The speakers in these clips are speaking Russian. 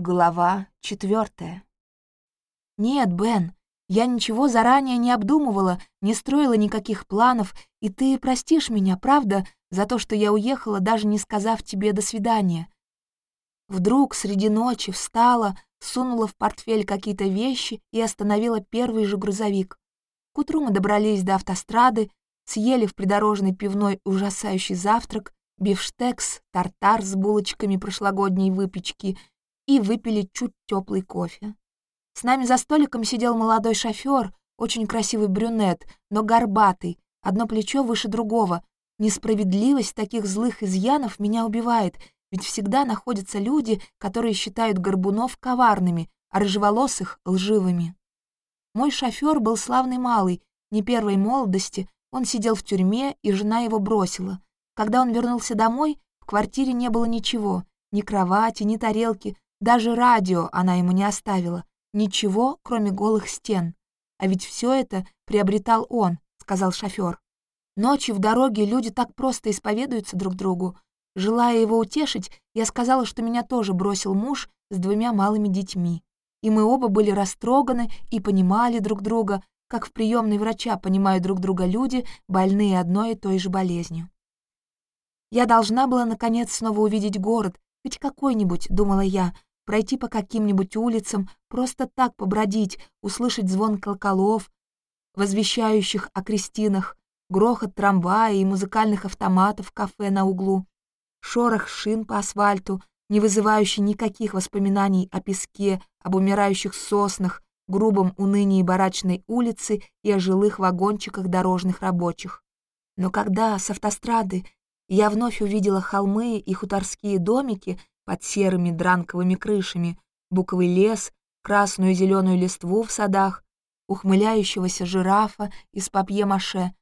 Глава четвертая. «Нет, Бен, я ничего заранее не обдумывала, не строила никаких планов, и ты простишь меня, правда, за то, что я уехала, даже не сказав тебе «до свидания». Вдруг среди ночи встала, сунула в портфель какие-то вещи и остановила первый же грузовик. К утру мы добрались до автострады, съели в придорожной пивной ужасающий завтрак, бифштекс, тартар с булочками прошлогодней выпечки — и выпили чуть теплый кофе. С нами за столиком сидел молодой шофер, очень красивый брюнет, но горбатый, одно плечо выше другого. Несправедливость таких злых изъянов меня убивает, ведь всегда находятся люди, которые считают горбунов коварными, а рыжеволосых — лживыми. Мой шофер был славный малый, не первой молодости, он сидел в тюрьме, и жена его бросила. Когда он вернулся домой, в квартире не было ничего, ни кровати, ни тарелки, даже радио она ему не оставила. Ничего, кроме голых стен. А ведь все это приобретал он, сказал шофер. Ночью в дороге люди так просто исповедуются друг другу. Желая его утешить, я сказала, что меня тоже бросил муж с двумя малыми детьми. И мы оба были растроганы и понимали друг друга, как в приемной врача понимают друг друга люди, больные одной и той же болезнью. Я должна была, наконец, снова увидеть город, хоть какой-нибудь, думала я, пройти по каким-нибудь улицам, просто так побродить, услышать звон колоколов, возвещающих о крестинах, грохот трамвая и музыкальных автоматов в кафе на углу, шорох шин по асфальту, не вызывающий никаких воспоминаний о песке, об умирающих соснах, грубом унынии барачной улицы и о жилых вагончиках дорожных рабочих. Но когда с автострады я вновь увидела холмы и хуторские домики, под серыми дранковыми крышами, буковый лес, красную и зеленую листву в садах, ухмыляющегося жирафа из папье-маше,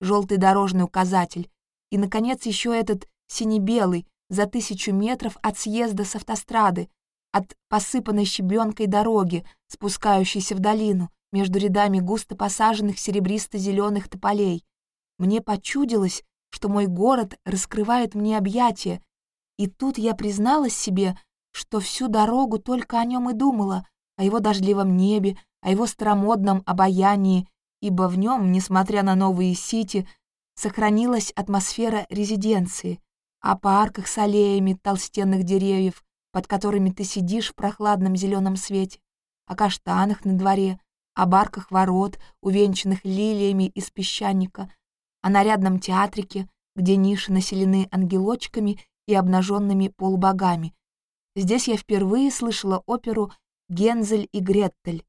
желтый дорожный указатель и, наконец, еще этот сине-белый за тысячу метров от съезда с автострады, от посыпанной щебенкой дороги, спускающейся в долину, между рядами густо посаженных серебристо-зеленых тополей. Мне почудилось, что мой город раскрывает мне объятия, и тут я призналась себе, что всю дорогу только о нем и думала, о его дождливом небе, о его старомодном обаянии, ибо в нем, несмотря на новые сити, сохранилась атмосфера резиденции, о парках с аллеями толстенных деревьев, под которыми ты сидишь в прохладном зеленом свете, о каштанах на дворе, о барках ворот, увенчанных лилиями из песчаника, о нарядном театрике, где ниши населены ангелочками и обнаженными полубогами. Здесь я впервые слышала оперу «Гензель и Греттель».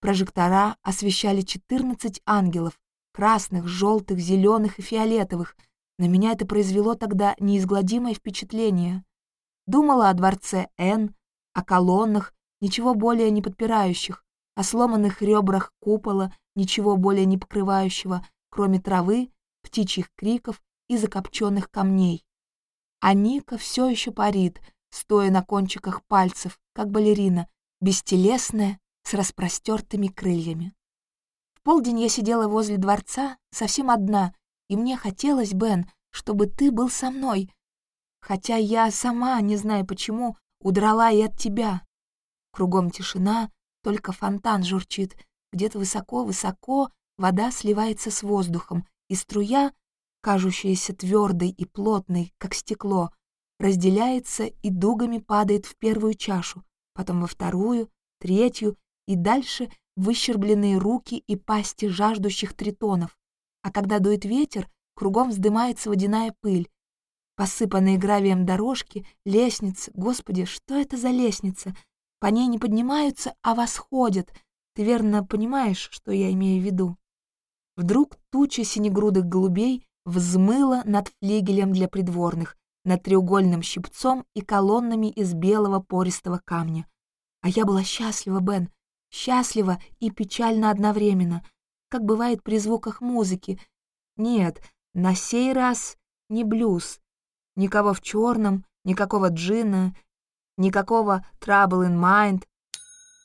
Прожектора освещали 14 ангелов, красных, желтых, зеленых и фиолетовых. На меня это произвело тогда неизгладимое впечатление. Думала о дворце Н, о колоннах, ничего более не подпирающих, о сломанных ребрах купола, ничего более не покрывающего, кроме травы, птичьих криков и закопченных камней. А Ника все еще парит, стоя на кончиках пальцев, как балерина, бестелесная, с распростертыми крыльями. В полдень я сидела возле дворца, совсем одна, и мне хотелось, Бен, чтобы ты был со мной, хотя я сама, не знаю почему, удрала и от тебя. Кругом тишина, только фонтан журчит, где-то высоко-высоко вода сливается с воздухом, и струя кажущаяся твердой и плотной, как стекло, разделяется и дугами падает в первую чашу, потом во вторую, третью и дальше выщербленные руки и пасти жаждущих тритонов. А когда дует ветер, кругом вздымается водяная пыль. Посыпанные гравием дорожки, лестницы, господи, что это за лестница? По ней не поднимаются, а восходят. Ты верно понимаешь, что я имею в виду? Вдруг туча синегрудых голубей взмыла над флигелем для придворных, над треугольным щипцом и колоннами из белого пористого камня. А я была счастлива, Бен, счастлива и печально одновременно, как бывает при звуках музыки. Нет, на сей раз не блюз. Никого в черном, никакого джина, никакого trouble in mind,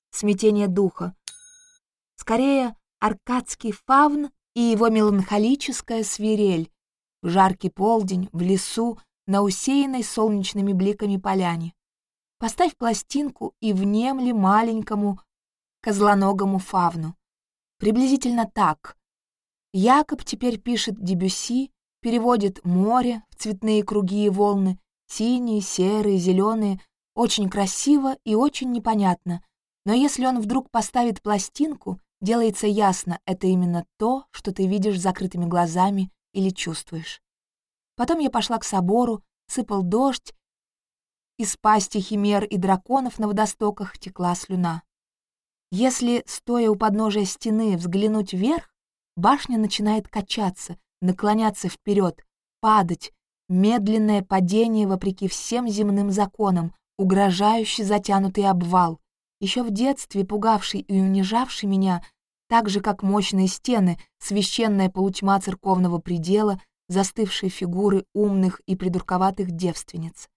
смятения духа. Скорее, аркадский фавн и его меланхолическая свирель в жаркий полдень в лесу на усеянной солнечными бликами поляне. Поставь пластинку и внемли маленькому козлоногому фавну. Приблизительно так. Якоб теперь пишет Дебюси, переводит море в цветные круги и волны, синие, серые, зеленые, очень красиво и очень непонятно. Но если он вдруг поставит пластинку, делается ясно, это именно то, что ты видишь закрытыми глазами или чувствуешь. Потом я пошла к собору, сыпал дождь, из пасти химер и драконов на водостоках текла слюна. Если, стоя у подножия стены, взглянуть вверх, башня начинает качаться, наклоняться вперед, падать, медленное падение вопреки всем земным законам, угрожающий затянутый обвал, еще в детстве пугавший и унижавший меня, так же, как мощные стены, священная полутьма церковного предела, застывшие фигуры умных и придурковатых девственниц.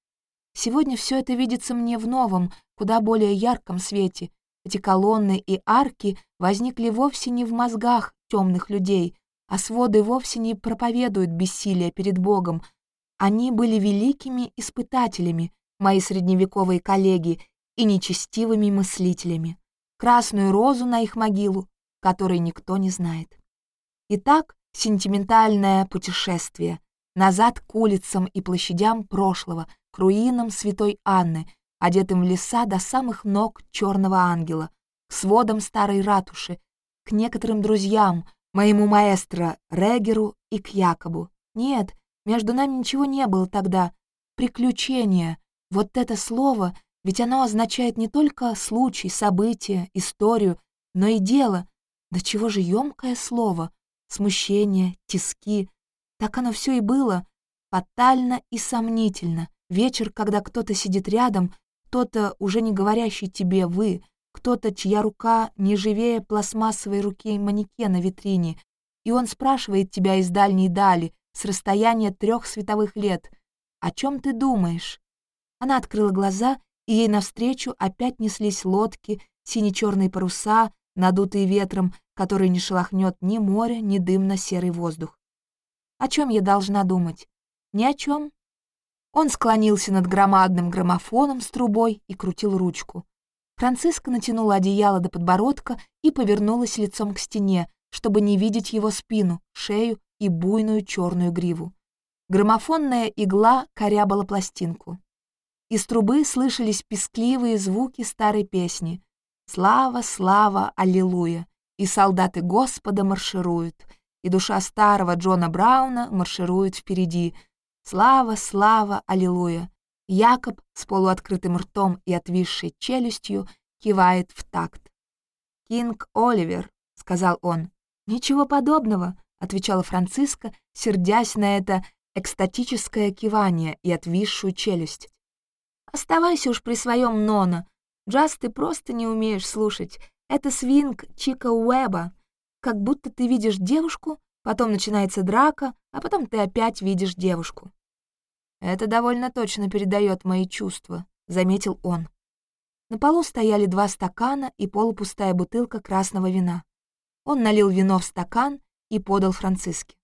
Сегодня все это видится мне в новом, куда более ярком свете. Эти колонны и арки возникли вовсе не в мозгах темных людей, а своды вовсе не проповедуют бессилие перед Богом. Они были великими испытателями, мои средневековые коллеги, и нечестивыми мыслителями. Красную розу на их могилу, которой никто не знает. Итак, сентиментальное путешествие назад к улицам и площадям прошлого, к руинам святой Анны, одетым в леса до самых ног черного ангела, к сводам старой ратуши, к некоторым друзьям, моему маэстро Регеру и к Якобу. Нет, между нами ничего не было тогда. Приключения. Вот это слово, ведь оно означает не только случай, событие, историю, но и дело. Да чего же емкое слово? Смущение, тиски. Так оно все и было. Фатально и сомнительно. Вечер, когда кто-то сидит рядом, кто-то, уже не говорящий тебе «вы», кто-то, чья рука не живее пластмассовой руки манекена в витрине, и он спрашивает тебя из дальней дали, с расстояния трех световых лет, «О чем ты думаешь?» Она открыла глаза, и ей навстречу опять неслись лодки, сине-черные паруса, надутые ветром, который не шелохнет ни море, ни дымно-серый воздух. О чем я должна думать? Ни о чем. Он склонился над громадным граммофоном с трубой и крутил ручку. Франциска натянула одеяло до подбородка и повернулась лицом к стене, чтобы не видеть его спину, шею и буйную черную гриву. Граммофонная игла корябала пластинку. Из трубы слышались пескливые звуки старой песни «Слава, слава, аллилуйя!» и солдаты Господа маршируют, и душа старого Джона Брауна марширует впереди — Слава, слава, аллилуйя. Якоб с полуоткрытым ртом и отвисшей челюстью кивает в такт. «Кинг Оливер», — сказал он. «Ничего подобного», — отвечала Франциска, сердясь на это экстатическое кивание и отвисшую челюсть. «Оставайся уж при своем Нона. Джаз ты просто не умеешь слушать. Это свинг Чика Уэба. Как будто ты видишь девушку, Потом начинается драка, а потом ты опять видишь девушку. Это довольно точно передает мои чувства, заметил он. На полу стояли два стакана и полупустая бутылка красного вина. Он налил вино в стакан и подал Франциске.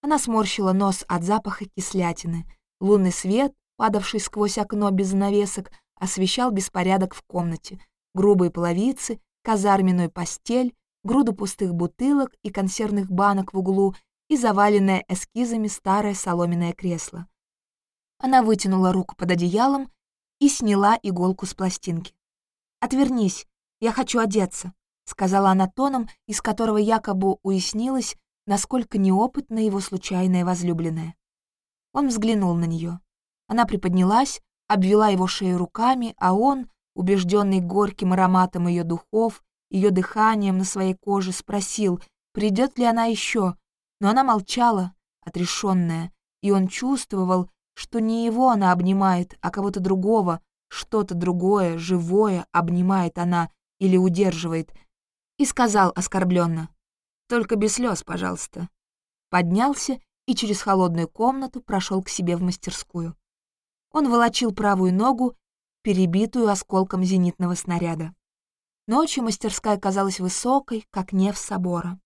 Она сморщила нос от запаха кислятины. Лунный свет, падавший сквозь окно без занавесок, освещал беспорядок в комнате. Грубые половицы, казарменную постель, груду пустых бутылок и консервных банок в углу и заваленное эскизами старое соломенное кресло. Она вытянула руку под одеялом и сняла иголку с пластинки. «Отвернись, я хочу одеться», — сказала она тоном, из которого якобы уяснилось, насколько неопытна его случайная возлюбленная. Он взглянул на нее. Она приподнялась, обвела его шею руками, а он, убежденный горьким ароматом ее духов ее дыханием на своей коже, спросил, придет ли она еще, но она молчала, отрешенная, и он чувствовал, что не его она обнимает, а кого-то другого, что-то другое, живое обнимает она или удерживает, и сказал оскорбленно, «Только без слез, пожалуйста». Поднялся и через холодную комнату прошел к себе в мастерскую. Он волочил правую ногу, перебитую осколком зенитного снаряда. Ночью мастерская казалась высокой, как неф собора.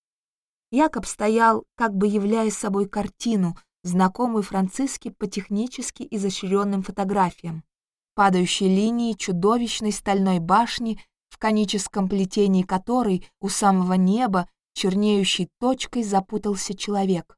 Якоб стоял, как бы являя собой картину, знакомую Франциске по технически изощренным фотографиям. падающей линии чудовищной стальной башни, в коническом плетении которой у самого неба чернеющей точкой запутался человек.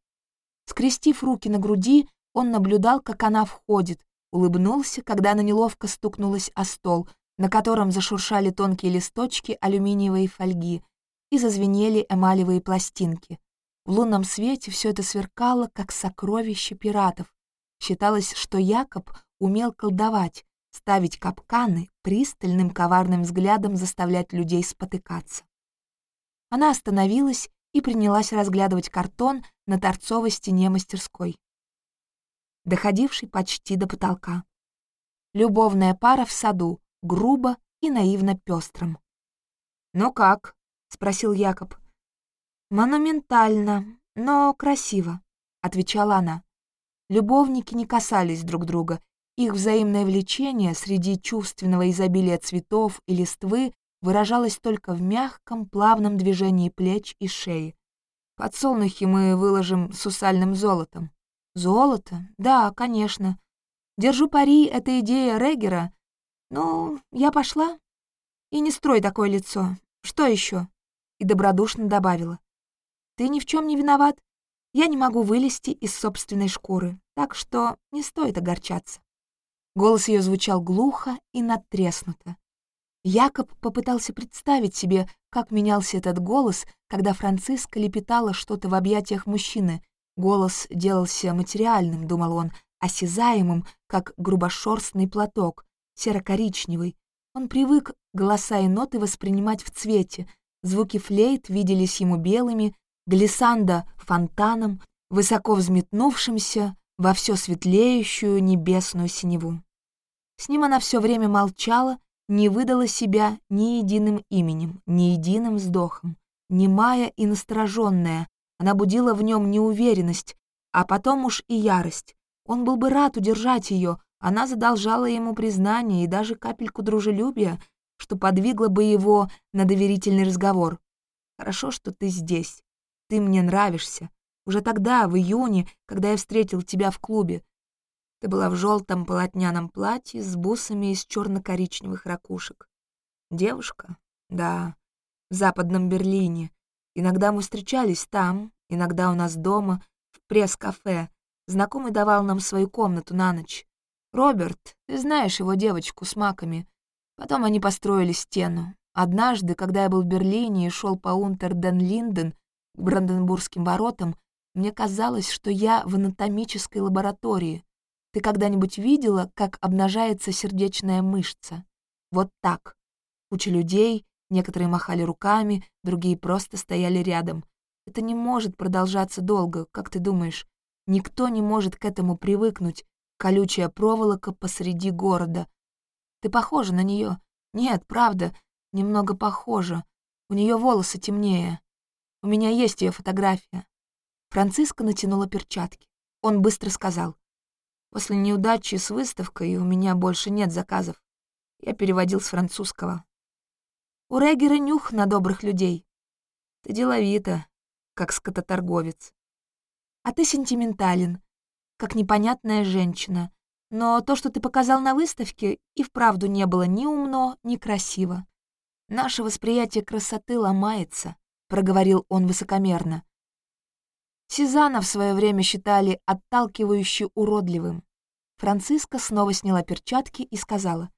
Скрестив руки на груди, он наблюдал, как она входит, улыбнулся, когда она неловко стукнулась о стол, на котором зашуршали тонкие листочки алюминиевой фольги и зазвенели эмалевые пластинки. В лунном свете все это сверкало, как сокровище пиратов. Считалось, что Якоб умел колдовать, ставить капканы, пристальным коварным взглядом заставлять людей спотыкаться. Она остановилась и принялась разглядывать картон на торцовой стене мастерской, доходивший почти до потолка. Любовная пара в саду, грубо и наивно пестрым. «Ну как?» — спросил Якоб. «Монументально, но красиво», — отвечала она. Любовники не касались друг друга, их взаимное влечение среди чувственного изобилия цветов и листвы выражалось только в мягком, плавном движении плеч и шеи. Подсолнухи мы выложим сусальным золотом. Золото? Да, конечно. Держу пари, это идея Регера. Ну, я пошла. И не строй такое лицо. Что еще? И добродушно добавила. Ты ни в чем не виноват. Я не могу вылезти из собственной шкуры, так что не стоит огорчаться. Голос ее звучал глухо и надтреснуто. Якоб попытался представить себе, как менялся этот голос, когда Франциска лепетала что-то в объятиях мужчины. Голос делался материальным, думал он, осязаемым, как грубошерстный платок, серо-коричневый. Он привык голоса и ноты воспринимать в цвете. Звуки флейт виделись ему белыми, глиссанда — фонтаном, высоко взметнувшимся во все светлеющую небесную синеву. С ним она все время молчала, не выдала себя ни единым именем, ни единым вздохом. Немая и настороженная, она будила в нем неуверенность, а потом уж и ярость. Он был бы рад удержать ее, она задолжала ему признание и даже капельку дружелюбия, что подвигло бы его на доверительный разговор. «Хорошо, что ты здесь. Ты мне нравишься. Уже тогда, в июне, когда я встретил тебя в клубе, ты была в желтом полотняном платье с бусами из черно-коричневых ракушек. Девушка? Да, в западном Берлине. Иногда мы встречались там, иногда у нас дома, в пресс-кафе. Знакомый давал нам свою комнату на ночь. Роберт, ты знаешь его девочку с маками. Потом они построили стену. Однажды, когда я был в Берлине и шел по Унтерден-Линден к Бранденбургским воротам, мне казалось, что я в анатомической лаборатории. Ты когда-нибудь видела, как обнажается сердечная мышца? Вот так. Куча людей, некоторые махали руками, другие просто стояли рядом. Это не может продолжаться долго, как ты думаешь? Никто не может к этому привыкнуть. Колючая проволока посреди города. Ты похожа на нее. Нет, правда, немного похожа. У нее волосы темнее. У меня есть ее фотография. Франциска натянула перчатки. Он быстро сказал. После неудачи с выставкой у меня больше нет заказов. Я переводил с французского. У Регера нюх на добрых людей. Ты деловита, как скототорговец. А ты сентиментален, как непонятная женщина. Но то, что ты показал на выставке, и вправду не было ни умно, ни красиво. Наше восприятие красоты ломается, проговорил он высокомерно. Сезана в свое время считали отталкивающе уродливым. Франциска снова сняла перчатки и сказала,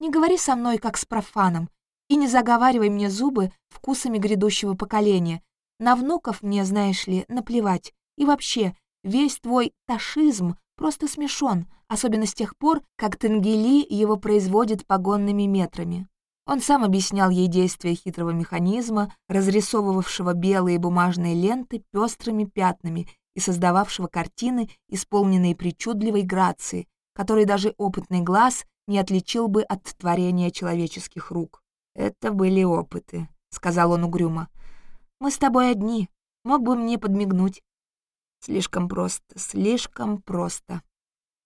«Не говори со мной, как с профаном, и не заговаривай мне зубы вкусами грядущего поколения. На внуков мне, знаешь ли, наплевать. И вообще, весь твой ташизм просто смешон, особенно с тех пор, как Тенгели его производит погонными метрами. Он сам объяснял ей действия хитрого механизма, разрисовывавшего белые бумажные ленты пестрыми пятнами и создававшего картины, исполненные причудливой грации, которые даже опытный глаз не отличил бы от творения человеческих рук. «Это были опыты», — сказал он угрюмо. «Мы с тобой одни. Мог бы мне подмигнуть». Слишком просто, слишком просто.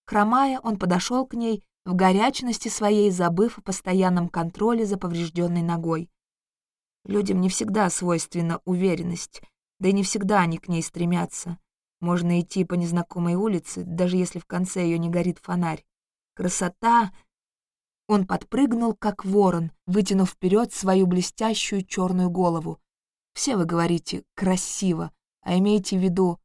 Хромая, он подошел к ней, в горячности своей забыв о постоянном контроле за поврежденной ногой. Людям не всегда свойственна уверенность, да и не всегда они к ней стремятся. Можно идти по незнакомой улице, даже если в конце ее не горит фонарь. Красота Он подпрыгнул, как ворон, вытянув вперед свою блестящую черную голову. Все вы говорите «красиво», а имейте в виду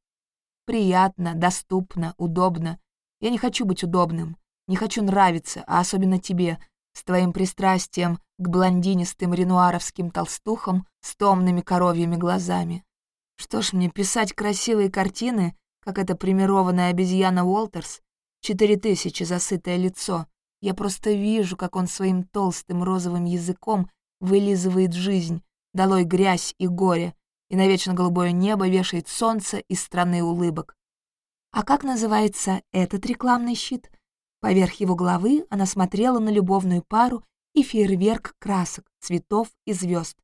«приятно», «доступно», «удобно». Я не хочу быть удобным, не хочу нравиться, а особенно тебе, с твоим пристрастием к блондинистым ренуаровским толстухам с томными коровьими глазами. Что ж мне писать красивые картины, как эта примированная обезьяна Уолтерс, четыре тысячи засытое лицо. Я просто вижу, как он своим толстым розовым языком вылизывает жизнь, долой грязь и горе, и на вечно голубое небо вешает солнце из страны улыбок. А как называется этот рекламный щит? Поверх его головы она смотрела на любовную пару и фейерверк красок, цветов и звезд.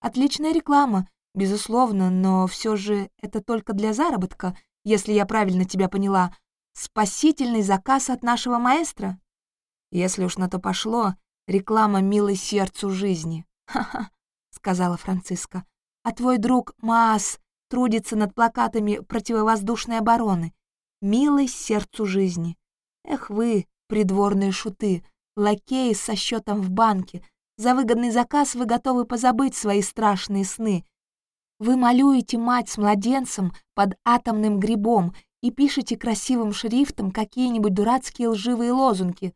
Отличная реклама, безусловно, но все же это только для заработка, если я правильно тебя поняла. Спасительный заказ от нашего маэстро? Если уж на то пошло, реклама милой сердцу жизни. Ха-ха, сказала Франциска. А твой друг Маас трудится над плакатами противовоздушной обороны. Милой сердцу жизни. Эх вы, придворные шуты, лакеи со счетом в банке. За выгодный заказ вы готовы позабыть свои страшные сны. Вы малюете мать с младенцем под атомным грибом и пишете красивым шрифтом какие-нибудь дурацкие лживые лозунги.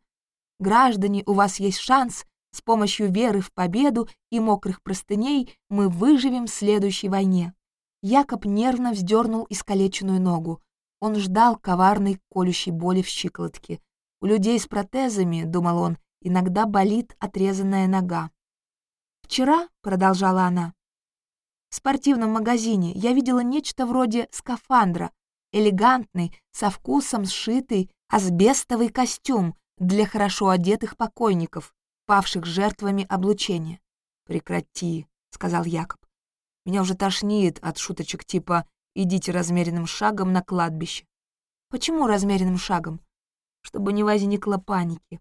Граждане, у вас есть шанс, с помощью веры в победу и мокрых простыней мы выживем в следующей войне. Якоб нервно вздернул искалеченную ногу. Он ждал коварной колющей боли в щиколотке. У людей с протезами, думал он, иногда болит отрезанная нога. «Вчера», — продолжала она, — «в спортивном магазине я видела нечто вроде скафандра, элегантный, со вкусом сшитый асбестовый костюм для хорошо одетых покойников, павших жертвами облучения. «Прекрати», — сказал Якоб. «Меня уже тошнит от шуточек типа «идите размеренным шагом на кладбище». Почему размеренным шагом? Чтобы не возникло паники.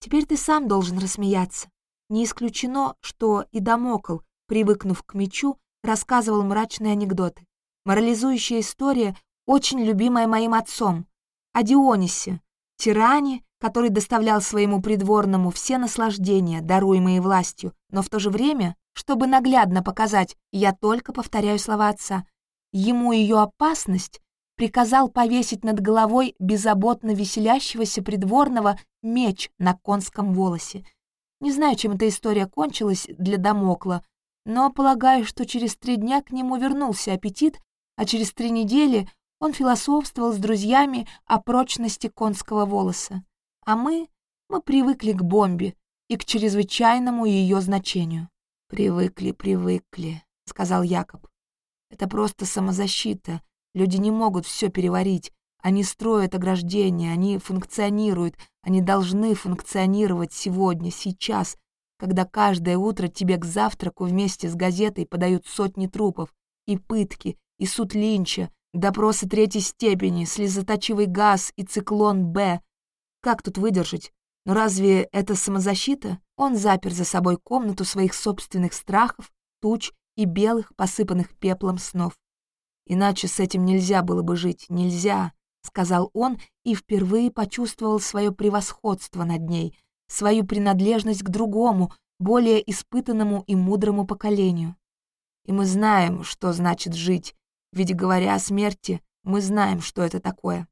Теперь ты сам должен рассмеяться. Не исключено, что и Дамокл, привыкнув к мечу, рассказывал мрачные анекдоты. Морализующая история очень любимая моим отцом, о Дионисе, тиране, который доставлял своему придворному все наслаждения, даруемые властью, но в то же время, чтобы наглядно показать, я только повторяю слова отца, ему ее опасность приказал повесить над головой беззаботно веселящегося придворного меч на конском волосе. Не знаю, чем эта история кончилась для Дамокла, но полагаю, что через три дня к нему вернулся аппетит, а через три недели он философствовал с друзьями о прочности конского волоса. А мы, мы привыкли к бомбе и к чрезвычайному ее значению. «Привыкли, привыкли», — сказал Якоб. «Это просто самозащита. Люди не могут все переварить. Они строят ограждения, они функционируют, они должны функционировать сегодня, сейчас, когда каждое утро тебе к завтраку вместе с газетой подают сотни трупов, и пытки, и суд Линча, Допросы третьей степени, слезоточивый газ и циклон «Б». Как тут выдержать? Но разве это самозащита? Он запер за собой комнату своих собственных страхов, туч и белых, посыпанных пеплом снов. Иначе с этим нельзя было бы жить, нельзя, — сказал он и впервые почувствовал свое превосходство над ней, свою принадлежность к другому, более испытанному и мудрому поколению. И мы знаем, что значит жить, ведь, говоря о смерти, мы знаем, что это такое.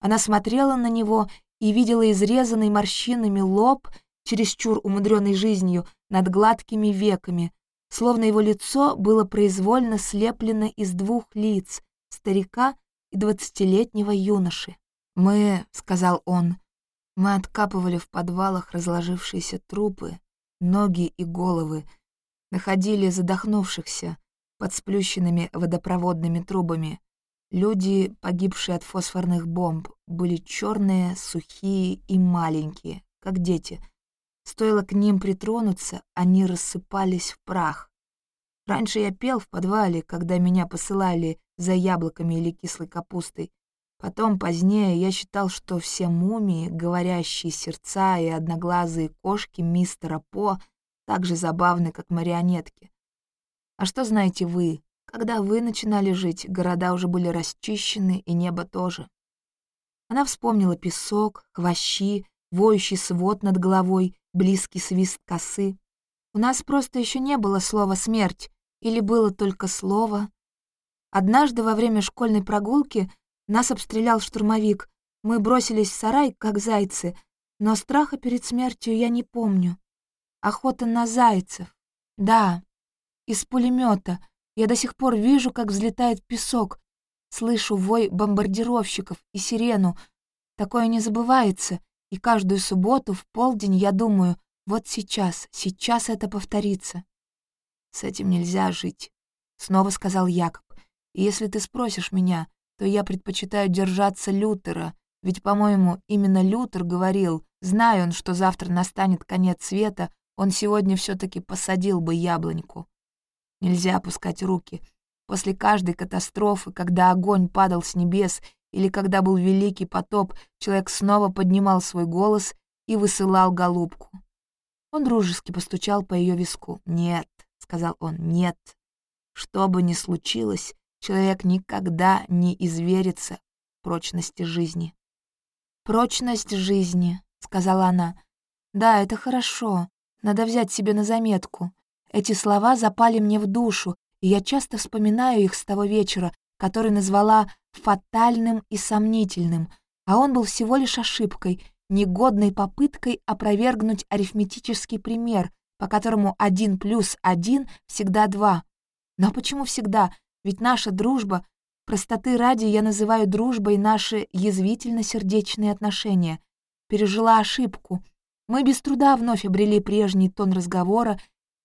Она смотрела на него и видела изрезанный морщинами лоб, чересчур умудренный жизнью, над гладкими веками, словно его лицо было произвольно слеплено из двух лиц — старика и двадцатилетнего юноши. «Мы», — сказал он, — «мы откапывали в подвалах разложившиеся трупы, ноги и головы, находили задохнувшихся, под сплющенными водопроводными трубами. Люди, погибшие от фосфорных бомб, были черные, сухие и маленькие, как дети. Стоило к ним притронуться, они рассыпались в прах. Раньше я пел в подвале, когда меня посылали за яблоками или кислой капустой. Потом, позднее, я считал, что все мумии, говорящие сердца и одноглазые кошки мистера По так же забавны, как марионетки. А что знаете вы? Когда вы начинали жить, города уже были расчищены, и небо тоже. Она вспомнила песок, хвощи, воющий свод над головой, близкий свист косы. У нас просто еще не было слова «смерть», или было только слово. Однажды во время школьной прогулки нас обстрелял штурмовик. Мы бросились в сарай, как зайцы, но страха перед смертью я не помню. Охота на зайцев. Да, из пулемета. Я до сих пор вижу, как взлетает песок. Слышу вой бомбардировщиков и сирену. Такое не забывается, и каждую субботу в полдень я думаю, вот сейчас, сейчас это повторится. «С этим нельзя жить», — снова сказал Якоб. «И если ты спросишь меня, то я предпочитаю держаться Лютера, ведь, по-моему, именно Лютер говорил, зная он, что завтра настанет конец света, он сегодня все таки посадил бы яблоньку. Нельзя опускать руки. После каждой катастрофы, когда огонь падал с небес или когда был великий потоп, человек снова поднимал свой голос и высылал голубку. Он дружески постучал по ее виску. «Нет», — сказал он, — «нет. Что бы ни случилось, человек никогда не изверится прочности жизни». «Прочность жизни», — сказала она. «Да, это хорошо. Надо взять себе на заметку. Эти слова запали мне в душу, и я часто вспоминаю их с того вечера, который назвала фатальным и сомнительным, а он был всего лишь ошибкой, негодной попыткой опровергнуть арифметический пример, по которому один плюс один всегда два. Но почему всегда? Ведь наша дружба, простоты ради я называю дружбой наши язвительно-сердечные отношения, пережила ошибку — мы без труда вновь обрели прежний тон разговора,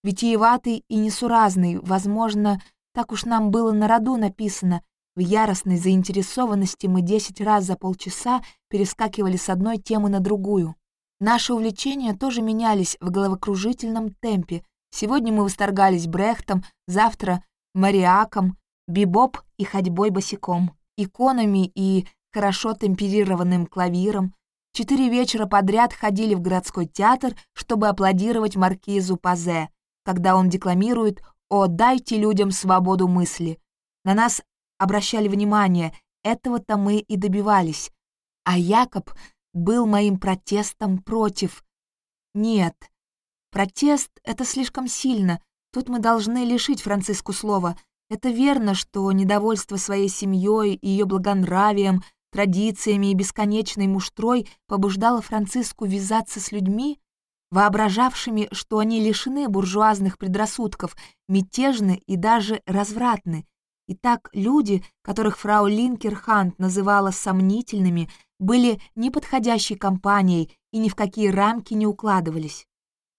витиеватый и несуразный, возможно, так уж нам было на роду написано. В яростной заинтересованности мы десять раз за полчаса перескакивали с одной темы на другую. Наши увлечения тоже менялись в головокружительном темпе. Сегодня мы восторгались Брехтом, завтра — Мариаком, бибоп и ходьбой босиком, иконами и хорошо темперированным клавиром, Четыре вечера подряд ходили в городской театр, чтобы аплодировать маркизу Пазе, когда он декламирует «О, дайте людям свободу мысли». На нас обращали внимание, этого-то мы и добивались. А Якоб был моим протестом против. Нет, протест — это слишком сильно. Тут мы должны лишить Франциску слова. Это верно, что недовольство своей семьей ее благонравием — традициями и бесконечной муштрой побуждала Франциску вязаться с людьми, воображавшими, что они лишены буржуазных предрассудков, мятежны и даже развратны. И так люди, которых фрау Линкерхант называла сомнительными, были неподходящей компанией и ни в какие рамки не укладывались.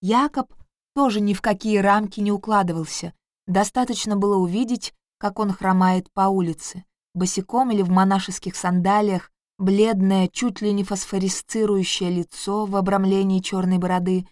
Якоб тоже ни в какие рамки не укладывался. Достаточно было увидеть, как он хромает по улице босиком или в монашеских сандалиях, бледное, чуть ли не фосфорисцирующее лицо в обрамлении черной бороды,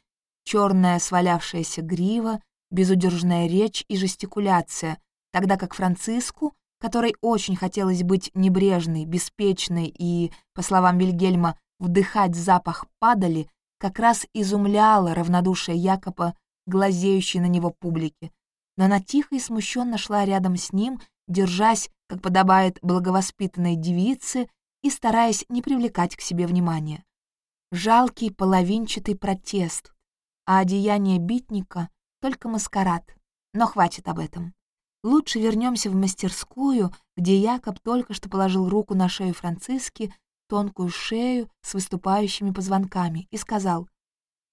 черная свалявшаяся грива, безудержная речь и жестикуляция, тогда как Франциску, которой очень хотелось быть небрежной, беспечной и, по словам Вильгельма, вдыхать запах падали, как раз изумляло равнодушие Якоба, глазеющей на него публики. Но она тихо и смущенно шла рядом с ним, держась как подобает благовоспитанной девице и стараясь не привлекать к себе внимания. Жалкий половинчатый протест, а одеяние битника — только маскарад. Но хватит об этом. Лучше вернемся в мастерскую, где Якоб только что положил руку на шею Франциски, тонкую шею с выступающими позвонками, и сказал,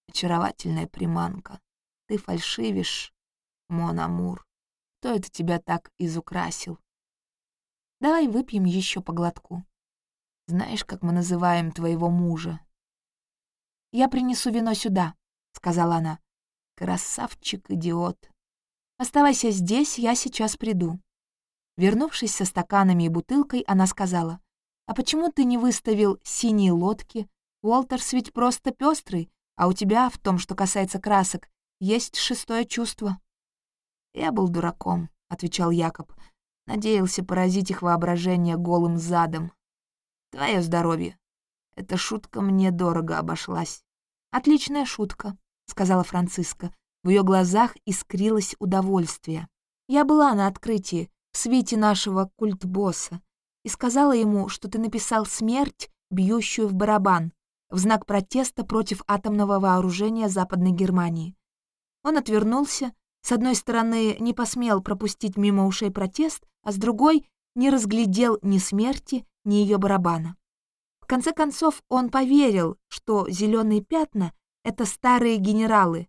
«Очаровательная приманка, ты фальшивишь, Мон Амур. Кто это тебя так изукрасил?» Давай выпьем еще по глотку. Знаешь, как мы называем твоего мужа?» «Я принесу вино сюда», — сказала она. «Красавчик-идиот. Оставайся здесь, я сейчас приду». Вернувшись со стаканами и бутылкой, она сказала, «А почему ты не выставил синие лодки? Уолтерс ведь просто пестрый, а у тебя, в том, что касается красок, есть шестое чувство». «Я был дураком», — отвечал Якоб. Надеялся поразить их воображение голым задом. Твое здоровье. Эта шутка мне дорого обошлась. Отличная шутка, сказала Франциска. В ее глазах искрилось удовольствие. Я была на открытии, в свите нашего культбосса, и сказала ему, что ты написал смерть, бьющую в барабан. в знак протеста против атомного вооружения Западной Германии. Он отвернулся, с одной стороны не посмел пропустить мимо ушей протест, а с другой не разглядел ни смерти, ни ее барабана. В конце концов, он поверил, что зеленые пятна — это старые генералы.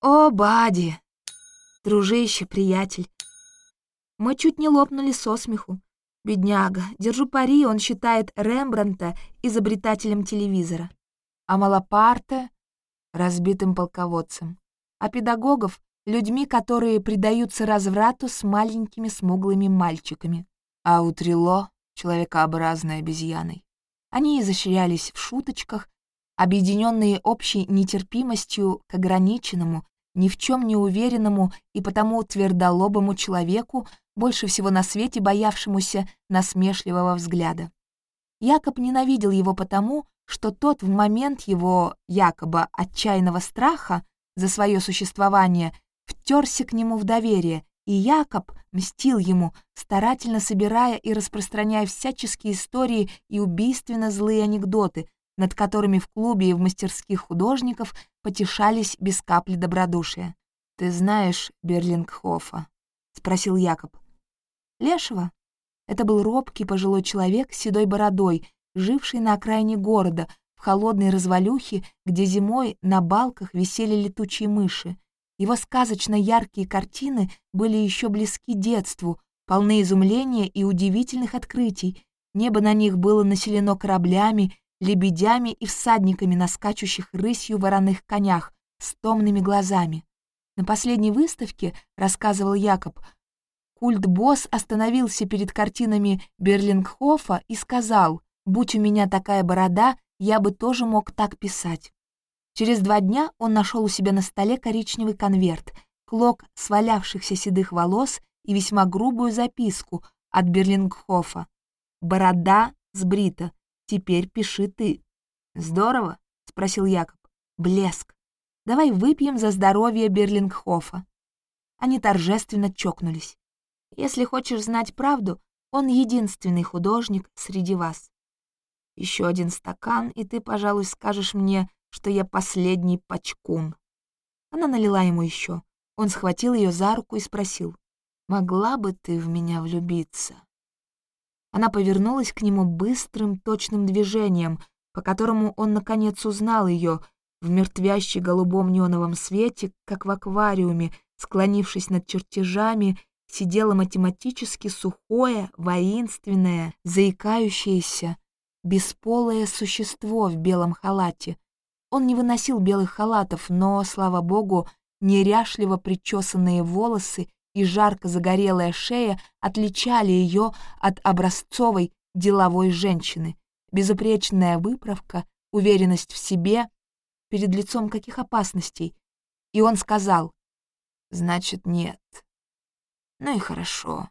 «О, Бади! Дружище, приятель!» Мы чуть не лопнули со смеху. Бедняга, держу пари, он считает Рембранта изобретателем телевизора, а Малапарте — разбитым полководцем, а педагогов — людьми, которые предаются разврату с маленькими смуглыми мальчиками, а у Трило — человекообразной обезьяной. Они изощрялись в шуточках, объединенные общей нетерпимостью к ограниченному, ни в чем не уверенному и потому твердолобому человеку, больше всего на свете боявшемуся насмешливого взгляда. Якоб ненавидел его потому, что тот в момент его, якобы, отчаянного страха за свое существование втерся к нему в доверие, и Якоб мстил ему, старательно собирая и распространяя всяческие истории и убийственно злые анекдоты, над которыми в клубе и в мастерских художников потешались без капли добродушия. «Ты знаешь Берлингхофа?» — спросил Якоб. Лешего. Это был робкий пожилой человек с седой бородой, живший на окраине города, в холодной развалюхе, где зимой на балках висели летучие мыши. Его сказочно яркие картины были еще близки детству, полны изумления и удивительных открытий. Небо на них было населено кораблями, лебедями и всадниками на скачущих рысью вороных конях с томными глазами. На последней выставке, рассказывал Якоб, Культ-босс остановился перед картинами Берлингхофа и сказал, «Будь у меня такая борода, я бы тоже мог так писать». Через два дня он нашел у себя на столе коричневый конверт, клок свалявшихся седых волос и весьма грубую записку от Берлингхофа. «Борода сбрита. Теперь пиши ты». «Здорово?» — спросил Якоб. «Блеск. Давай выпьем за здоровье Берлингхофа». Они торжественно чокнулись. Если хочешь знать правду, он единственный художник среди вас. Еще один стакан, и ты, пожалуй, скажешь мне, что я последний пачкун. Она налила ему еще. Он схватил ее за руку и спросил, «Могла бы ты в меня влюбиться?» Она повернулась к нему быстрым, точным движением, по которому он, наконец, узнал ее в мертвящей голубом неоновом свете, как в аквариуме, склонившись над чертежами сидело математически сухое, воинственное, заикающееся, бесполое существо в белом халате. Он не выносил белых халатов, но, слава богу, неряшливо причесанные волосы и жарко загорелая шея отличали ее от образцовой деловой женщины. Безупречная выправка, уверенность в себе, перед лицом каких опасностей. И он сказал, «Значит, нет». Ну и хорошо.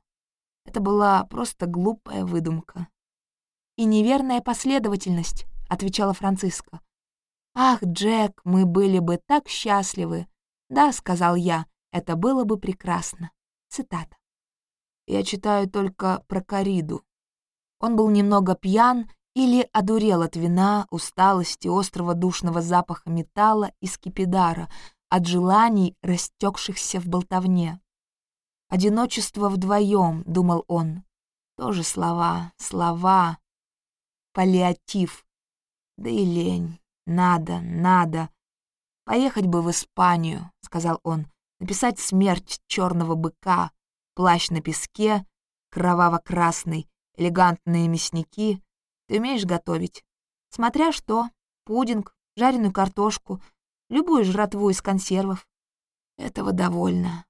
Это была просто глупая выдумка. «И неверная последовательность», — отвечала Франциска. «Ах, Джек, мы были бы так счастливы!» «Да», — сказал я, — «это было бы прекрасно». Цитата. Я читаю только про кориду. Он был немного пьян или одурел от вина, усталости, острого душного запаха металла и скипидара, от желаний, растекшихся в болтовне. Одиночество вдвоем, думал он. Тоже слова, слова. Паллиатив. Да и лень. Надо, надо. Поехать бы в Испанию, сказал он. Написать смерть черного быка, плащ на песке, кроваво-красный, элегантные мясники. Ты умеешь готовить? Смотря что. Пудинг, жареную картошку, любую жратву из консервов. Этого довольно.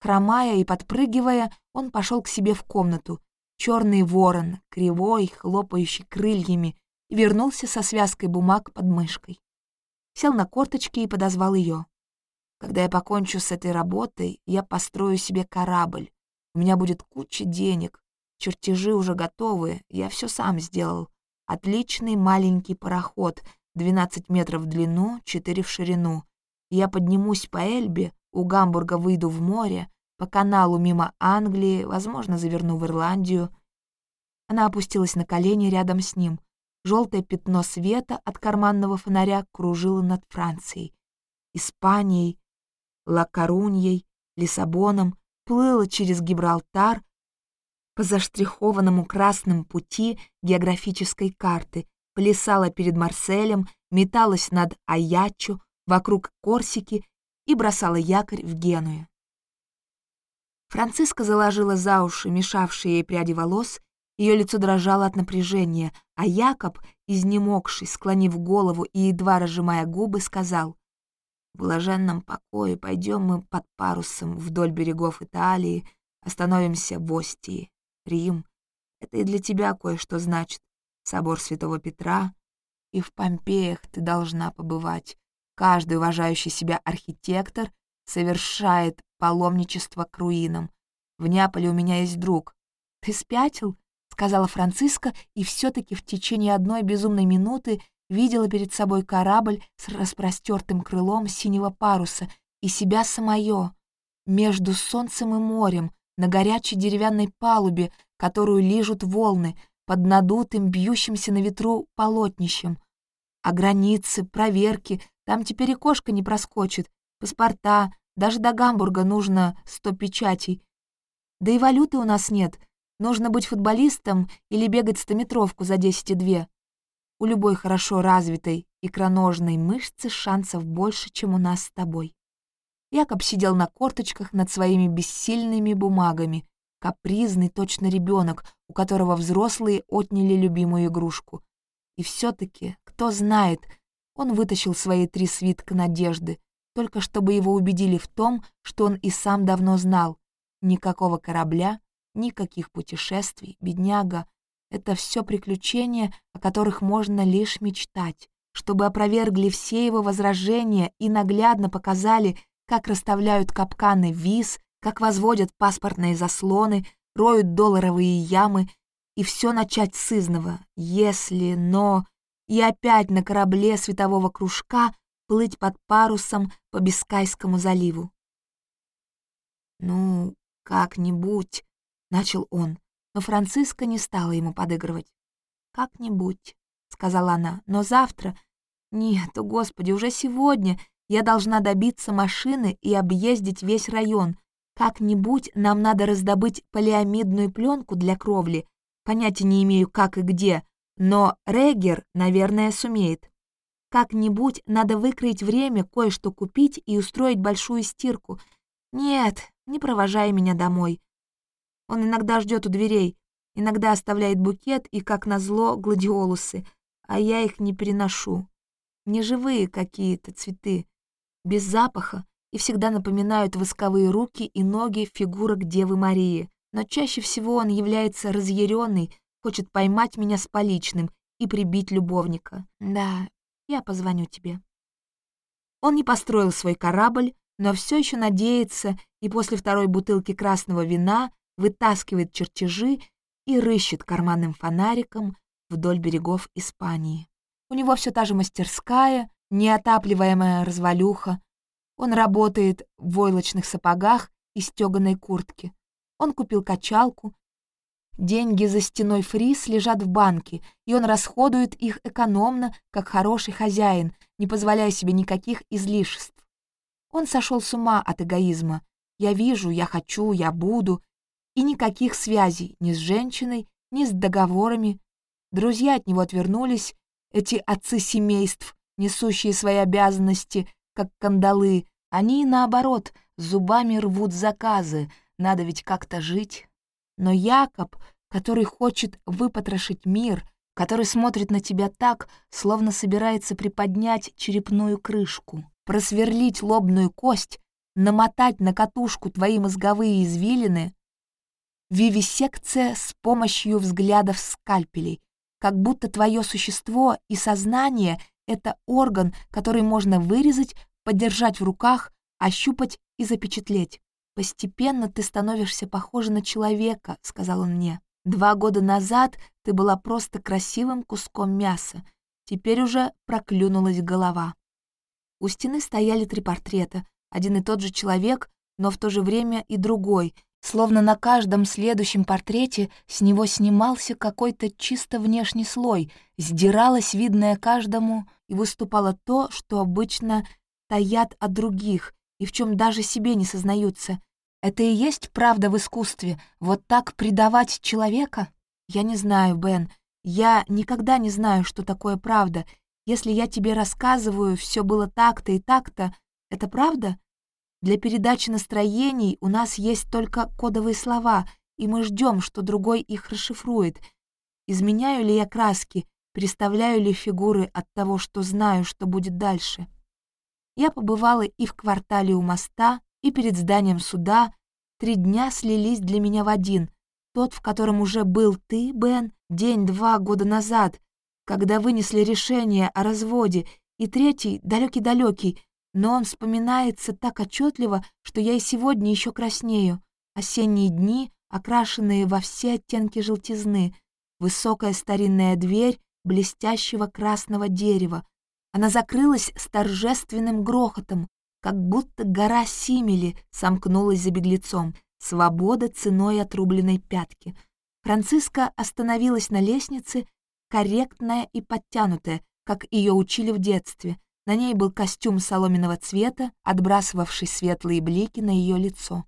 Хромая и подпрыгивая, он пошел к себе в комнату. Черный ворон, кривой, хлопающий крыльями, вернулся со связкой бумаг под мышкой. Сел на корточки и подозвал ее. «Когда я покончу с этой работой, я построю себе корабль. У меня будет куча денег. Чертежи уже готовы, я все сам сделал. Отличный маленький пароход, 12 метров в длину, 4 в ширину. Я поднимусь по Эльбе, у Гамбурга выйду в море, по каналу мимо Англии, возможно, заверну в Ирландию. Она опустилась на колени рядом с ним. Желтое пятно света от карманного фонаря кружило над Францией, Испанией, Ла-Коруньей, Лиссабоном, плыло через Гибралтар по заштрихованному красным пути географической карты, плясала перед Марселем, металась над Аячо, вокруг Корсики и бросала якорь в Генуе. Франциска заложила за уши мешавшие ей пряди волос ее лицо дрожало от напряжения, а Якоб, изнемогший, склонив голову и едва разжимая губы, сказал, «В блаженном покое пойдем мы под парусом вдоль берегов Италии, остановимся в Остии, Рим. Это и для тебя кое-что значит. Собор Святого Петра. И в Помпеях ты должна побывать. Каждый уважающий себя архитектор совершает паломничество к руинам. В Неаполе у меня есть друг. Ты спятил? Сказала Франциска, и все-таки в течение одной безумной минуты видела перед собой корабль с распростертым крылом синего паруса и себя самое между солнцем и морем, на горячей деревянной палубе, которую лижут волны, под надутым, бьющимся на ветру полотнищем. А границы, проверки, там теперь и кошка не проскочит, паспорта, даже до Гамбурга нужно сто печатей. Да и валюты у нас нет, Нужно быть футболистом или бегать стометровку за 10,2. У любой хорошо развитой икроножной мышцы шансов больше, чем у нас с тобой. Якоб сидел на корточках над своими бессильными бумагами, капризный точно ребенок, у которого взрослые отняли любимую игрушку. И все-таки, кто знает, он вытащил свои три свитка надежды, только чтобы его убедили в том, что он и сам давно знал. Никакого корабля, Никаких путешествий, бедняга. Это все приключения, о которых можно лишь мечтать, чтобы опровергли все его возражения и наглядно показали, как расставляют капканы виз, как возводят паспортные заслоны, роют долларовые ямы, и все начать с изного, если, но, и опять на корабле светового кружка плыть под парусом по Бискайскому заливу. «Ну, как-нибудь», — начал он, но Франциска не стала ему подыгрывать. «Как-нибудь», — сказала она, — «но завтра...» «Нет, о господи, уже сегодня я должна добиться машины и объездить весь район. Как-нибудь нам надо раздобыть полиамидную пленку для кровли. Понятия не имею, как и где, но Регер, наверное, сумеет. Как-нибудь надо выкроить время, кое-что купить и устроить большую стирку. Нет, не провожай меня домой. Он иногда ждет у дверей, иногда оставляет букет и, как назло, гладиолусы, а я их не переношу. Неживые какие-то цветы, без запаха и всегда напоминают восковые руки и ноги фигурок Девы Марии. Но чаще всего он является разъяренный, хочет поймать меня с поличным и прибить любовника. Да, я позвоню тебе. Он не построил свой корабль, но все еще надеется и после второй бутылки красного вина вытаскивает чертежи и рыщет карманным фонариком вдоль берегов Испании. У него все та же мастерская, неотапливаемая развалюха. Он работает в войлочных сапогах и стеганой куртке. Он купил качалку. Деньги за стеной фриз лежат в банке, и он расходует их экономно, как хороший хозяин, не позволяя себе никаких излишеств. Он сошел с ума от эгоизма. Я вижу, я хочу, я буду, и никаких связей ни с женщиной, ни с договорами. Друзья от него отвернулись, эти отцы семейств, несущие свои обязанности, как кандалы. Они, наоборот, зубами рвут заказы, надо ведь как-то жить. Но Якоб, который хочет выпотрошить мир, который смотрит на тебя так, словно собирается приподнять черепную крышку, просверлить лобную кость, намотать на катушку твои мозговые извилины, вивисекция с помощью взглядов скальпелей, как будто твое существо и сознание — это орган, который можно вырезать, подержать в руках, ощупать и запечатлеть. «Постепенно ты становишься похожа на человека», — сказал он мне. «Два года назад ты была просто красивым куском мяса. Теперь уже проклюнулась голова». У стены стояли три портрета. Один и тот же человек, но в то же время и другой, словно на каждом следующем портрете с него снимался какой-то чисто внешний слой, сдиралось видное каждому и выступало то, что обычно таят от других и в чем даже себе не сознаются. Это и есть правда в искусстве, вот так предавать человека? Я не знаю, Бен, я никогда не знаю, что такое правда. Если я тебе рассказываю, все было так-то и так-то, это правда? Для передачи настроений у нас есть только кодовые слова, и мы ждем, что другой их расшифрует. Изменяю ли я краски, представляю ли фигуры от того, что знаю, что будет дальше? Я побывала и в квартале у моста, и перед зданием суда. Три дня слились для меня в один. Тот, в котором уже был ты, Бен, день-два года назад, когда вынесли решение о разводе, и третий, далекий-далекий, но он вспоминается так отчетливо, что я и сегодня еще краснею. Осенние дни, окрашенные во все оттенки желтизны, высокая старинная дверь блестящего красного дерева. Она закрылась с торжественным грохотом, как будто гора Симели сомкнулась за беглецом. Свобода ценой отрубленной пятки. Франциска остановилась на лестнице, корректная и подтянутая, как ее учили в детстве — на ней был костюм соломенного цвета, отбрасывавший светлые блики на ее лицо.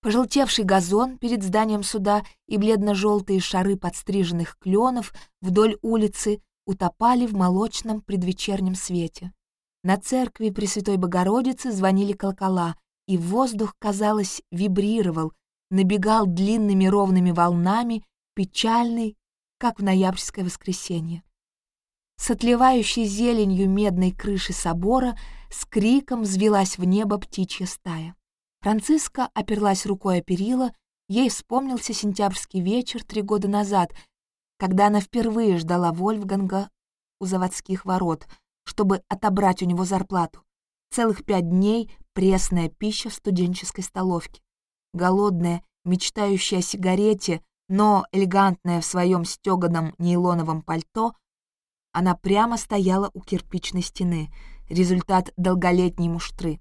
Пожелтевший газон перед зданием суда и бледно-желтые шары подстриженных кленов вдоль улицы утопали в молочном предвечернем свете. На церкви Пресвятой Богородицы звонили колокола, и воздух, казалось, вибрировал, набегал длинными ровными волнами, печальный, как в ноябрьское воскресенье с отливающей зеленью медной крыши собора с криком взвелась в небо птичья стая. Франциска оперлась рукой о перила, ей вспомнился сентябрьский вечер три года назад, когда она впервые ждала Вольфганга у заводских ворот, чтобы отобрать у него зарплату. Целых пять дней пресная пища в студенческой столовке. Голодная, мечтающая о сигарете, но элегантная в своем стеганом нейлоновом пальто, она прямо стояла у кирпичной стены, результат долголетней муштры.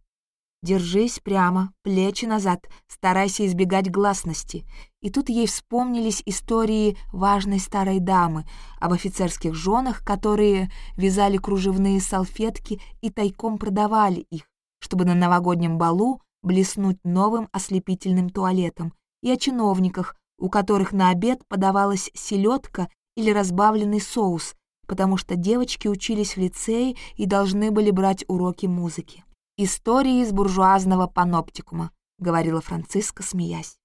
Держись прямо, плечи назад, старайся избегать гласности. И тут ей вспомнились истории важной старой дамы об офицерских женах, которые вязали кружевные салфетки и тайком продавали их, чтобы на новогоднем балу блеснуть новым ослепительным туалетом, и о чиновниках, у которых на обед подавалась селедка или разбавленный соус, потому что девочки учились в лицее и должны были брать уроки музыки. «Истории из буржуазного паноптикума», — говорила Франциска, смеясь.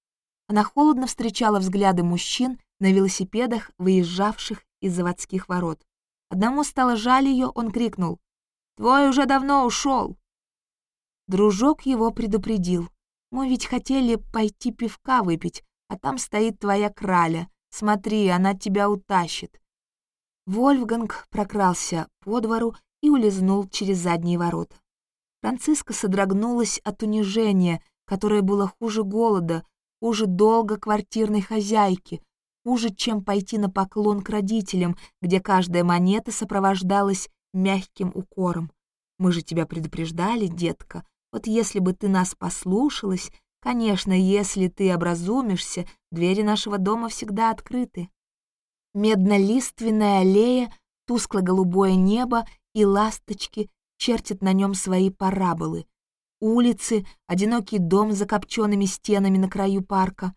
Она холодно встречала взгляды мужчин на велосипедах, выезжавших из заводских ворот. Одному стало жаль ее, он крикнул «Твой уже давно ушел!» Дружок его предупредил. «Мы ведь хотели пойти пивка выпить, а там стоит твоя краля. Смотри, она тебя утащит. Вольфганг прокрался по двору и улизнул через задние ворота. Франциска содрогнулась от унижения, которое было хуже голода, хуже долга квартирной хозяйки, хуже, чем пойти на поклон к родителям, где каждая монета сопровождалась мягким укором. «Мы же тебя предупреждали, детка. Вот если бы ты нас послушалась, конечно, если ты образумишься, двери нашего дома всегда открыты» меднолиственная аллея, тускло-голубое небо и ласточки чертят на нем свои параболы. Улицы, одинокий дом с закопченными стенами на краю парка.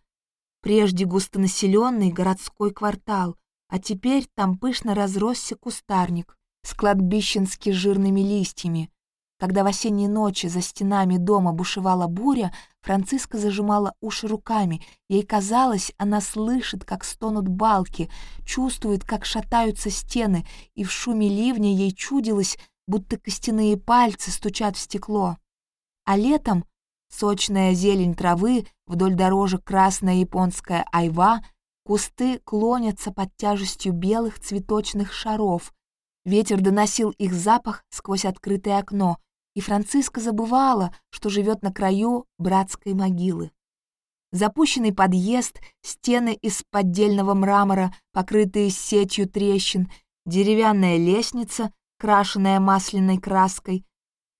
Прежде густонаселенный городской квартал, а теперь там пышно разросся кустарник с кладбищенски жирными листьями, когда в осенние ночи за стенами дома бушевала буря, Франциска зажимала уши руками. Ей казалось, она слышит, как стонут балки, чувствует, как шатаются стены, и в шуме ливня ей чудилось, будто костяные пальцы стучат в стекло. А летом сочная зелень травы, вдоль дорожек красная японская айва, кусты клонятся под тяжестью белых цветочных шаров. Ветер доносил их запах сквозь открытое окно — и Франциска забывала, что живет на краю братской могилы. Запущенный подъезд, стены из поддельного мрамора, покрытые сетью трещин, деревянная лестница, крашенная масляной краской,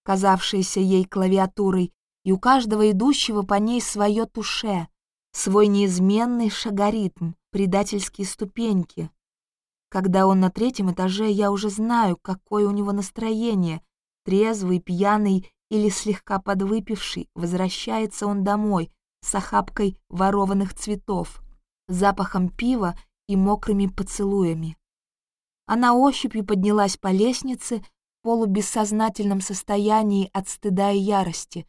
казавшаяся ей клавиатурой, и у каждого идущего по ней свое туше, свой неизменный шагаритм, предательские ступеньки. Когда он на третьем этаже, я уже знаю, какое у него настроение. Трезвый, пьяный или слегка подвыпивший, возвращается он домой с охапкой ворованных цветов, запахом пива и мокрыми поцелуями. Она ощупью поднялась по лестнице в полубессознательном состоянии от стыда и ярости.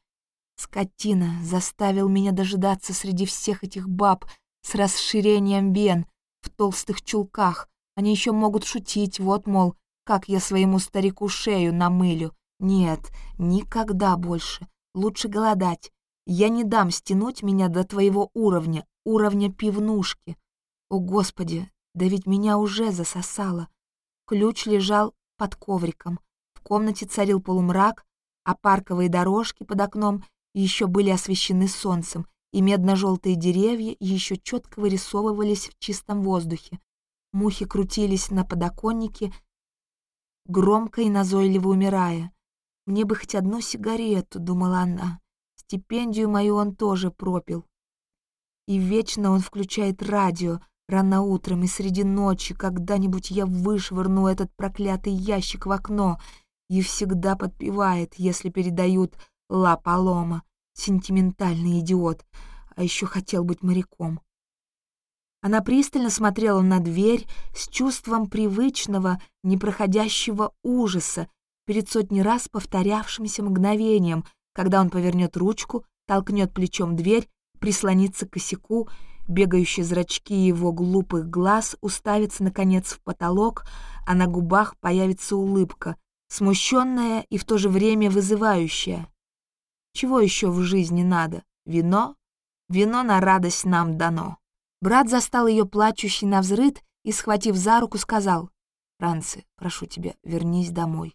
Скотина заставил меня дожидаться среди всех этих баб с расширением вен в толстых чулках. Они еще могут шутить, вот, мол, как я своему старику шею намылю. Нет, никогда больше. Лучше голодать. Я не дам стянуть меня до твоего уровня, уровня пивнушки. О, Господи, да ведь меня уже засосало. Ключ лежал под ковриком. В комнате царил полумрак, а парковые дорожки под окном еще были освещены солнцем, и медно-желтые деревья еще четко вырисовывались в чистом воздухе. Мухи крутились на подоконнике, громко и назойливо умирая. «Мне бы хоть одну сигарету», — думала она. Стипендию мою он тоже пропил. И вечно он включает радио, Рано утром и среди ночи когда-нибудь я вышвырну этот проклятый ящик в окно и всегда подпевает, если передают «Ла Палома». Сентиментальный идиот, а еще хотел быть моряком. Она пристально смотрела на дверь с чувством привычного, непроходящего ужаса перед сотни раз повторявшимся мгновением, когда он повернет ручку, толкнет плечом дверь, прислонится к косяку Бегающие зрачки его глупых глаз уставятся, наконец, в потолок, а на губах появится улыбка, смущенная и в то же время вызывающая. Чего еще в жизни надо? Вино? Вино на радость нам дано. Брат застал ее плачущей на взрыд и, схватив за руку, сказал, «Франци, прошу тебя, вернись домой».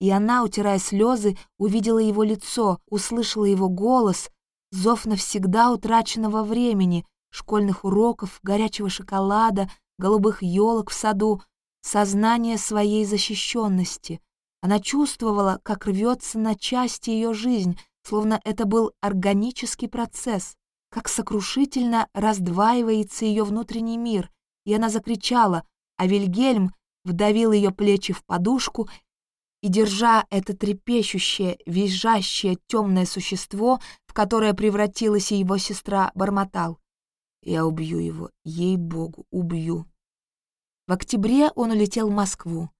И она, утирая слезы, увидела его лицо, услышала его голос, зов навсегда утраченного времени, школьных уроков, горячего шоколада, голубых елок в саду, сознание своей защищенности. Она чувствовала, как рвется на части ее жизнь, словно это был органический процесс, как сокрушительно раздваивается ее внутренний мир, и она закричала, а Вильгельм вдавил ее плечи в подушку и, держа это трепещущее, визжащее темное существо, в которое превратилась и его сестра, бормотал. Я убью его, ей-богу, убью. В октябре он улетел в Москву.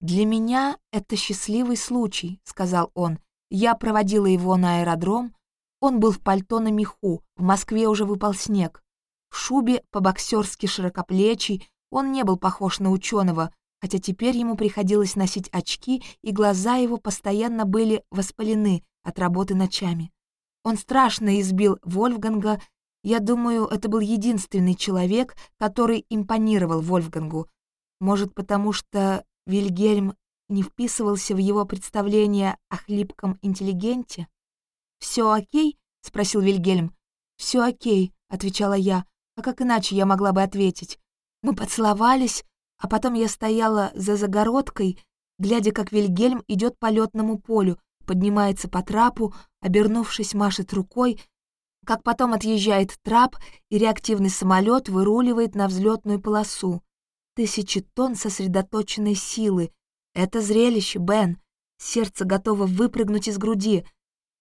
«Для меня это счастливый случай», — сказал он. Я проводила его на аэродром. Он был в пальто на меху, в Москве уже выпал снег. В шубе по-боксерски широкоплечий, он не был похож на ученого, хотя теперь ему приходилось носить очки, и глаза его постоянно были воспалены от работы ночами. Он страшно избил Вольфганга я думаю, это был единственный человек, который импонировал Вольфгангу. Может, потому что Вильгельм не вписывался в его представление о хлипком интеллигенте? «Все окей?» — спросил Вильгельм. «Все окей», — отвечала я. А как иначе я могла бы ответить? Мы поцеловались, а потом я стояла за загородкой, глядя, как Вильгельм идет по летному полю, поднимается по трапу, обернувшись, машет рукой, как потом отъезжает трап, и реактивный самолет выруливает на взлетную полосу. Тысячи тонн сосредоточенной силы. Это зрелище, Бен. Сердце готово выпрыгнуть из груди.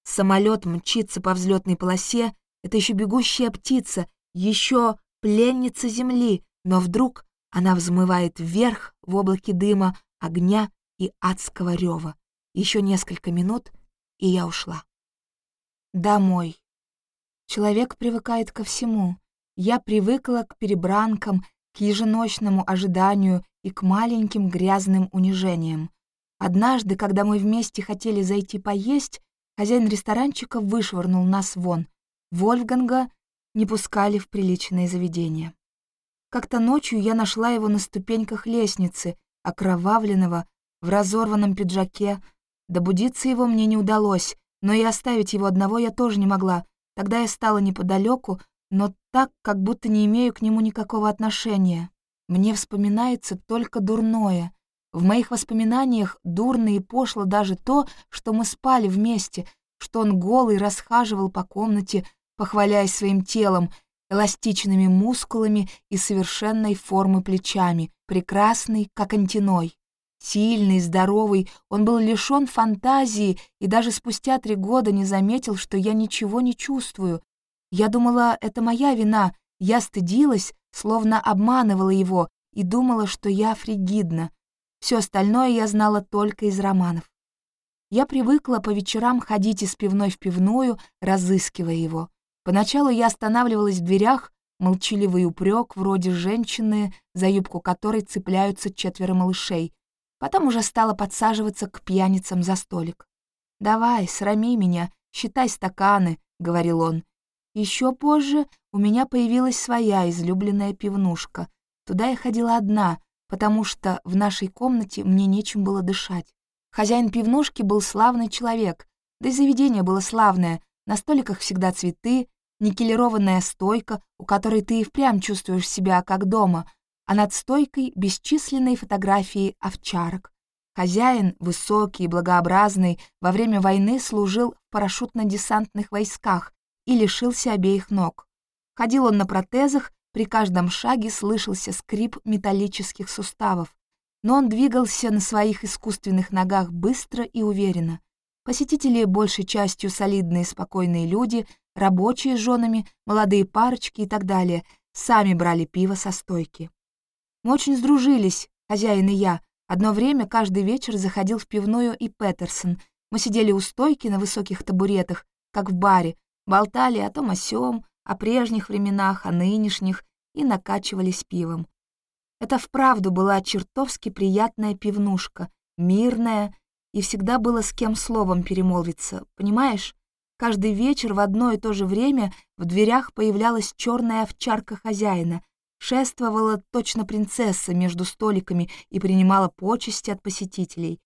Самолет мчится по взлетной полосе. Это еще бегущая птица, еще пленница земли. Но вдруг она взмывает вверх в облаке дыма, огня и адского рева. Еще несколько минут, и я ушла. Домой. Человек привыкает ко всему. Я привыкла к перебранкам, к еженочному ожиданию и к маленьким грязным унижениям. Однажды, когда мы вместе хотели зайти поесть, хозяин ресторанчика вышвырнул нас вон. Вольфганга не пускали в приличное заведение. Как-то ночью я нашла его на ступеньках лестницы, окровавленного, в разорванном пиджаке. Добудиться его мне не удалось, но и оставить его одного я тоже не могла, Тогда я стала неподалеку, но так, как будто не имею к нему никакого отношения. Мне вспоминается только дурное. В моих воспоминаниях дурно и пошло даже то, что мы спали вместе, что он голый расхаживал по комнате, похваляясь своим телом, эластичными мускулами и совершенной формы плечами, прекрасный, как антиной. Сильный, здоровый, он был лишён фантазии и даже спустя три года не заметил, что я ничего не чувствую. Я думала, это моя вина, я стыдилась, словно обманывала его, и думала, что я фригидна. Все остальное я знала только из романов. Я привыкла по вечерам ходить из пивной в пивную, разыскивая его. Поначалу я останавливалась в дверях, молчаливый упрек вроде женщины, за юбку которой цепляются четверо малышей. Потом уже стала подсаживаться к пьяницам за столик. «Давай, срами меня, считай стаканы», — говорил он. Еще позже у меня появилась своя излюбленная пивнушка. Туда я ходила одна, потому что в нашей комнате мне нечем было дышать. Хозяин пивнушки был славный человек, да и заведение было славное. На столиках всегда цветы, никелированная стойка, у которой ты и впрямь чувствуешь себя как дома, а над стойкой бесчисленные фотографии овчарок. Хозяин, высокий и благообразный, во время войны служил в парашютно-десантных войсках и лишился обеих ног. Ходил он на протезах, при каждом шаге слышался скрип металлических суставов, но он двигался на своих искусственных ногах быстро и уверенно. Посетители большей частью солидные спокойные люди, рабочие с женами, молодые парочки и так далее, сами брали пиво со стойки. Мы очень сдружились, хозяин и я. Одно время каждый вечер заходил в пивную и Петерсон. Мы сидели у стойки на высоких табуретах, как в баре, болтали о том о сём, о прежних временах, о нынешних и накачивались пивом. Это вправду была чертовски приятная пивнушка, мирная, и всегда было с кем словом перемолвиться, понимаешь? Каждый вечер в одно и то же время в дверях появлялась черная овчарка хозяина — шествовала точно принцесса между столиками и принимала почести от посетителей.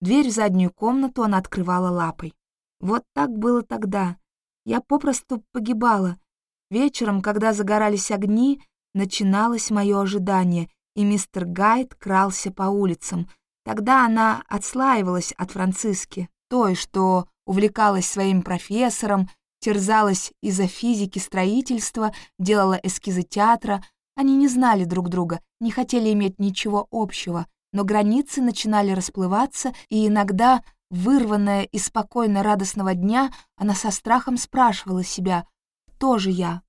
Дверь в заднюю комнату она открывала лапой. Вот так было тогда. Я попросту погибала. Вечером, когда загорались огни, начиналось мое ожидание, и мистер Гайд крался по улицам. Тогда она отслаивалась от Франциски, той, что увлекалась своим профессором, терзалась из-за физики строительства, делала эскизы театра — они не знали друг друга, не хотели иметь ничего общего, но границы начинали расплываться, и иногда, вырванная из спокойно радостного дня, она со страхом спрашивала себя, кто же я?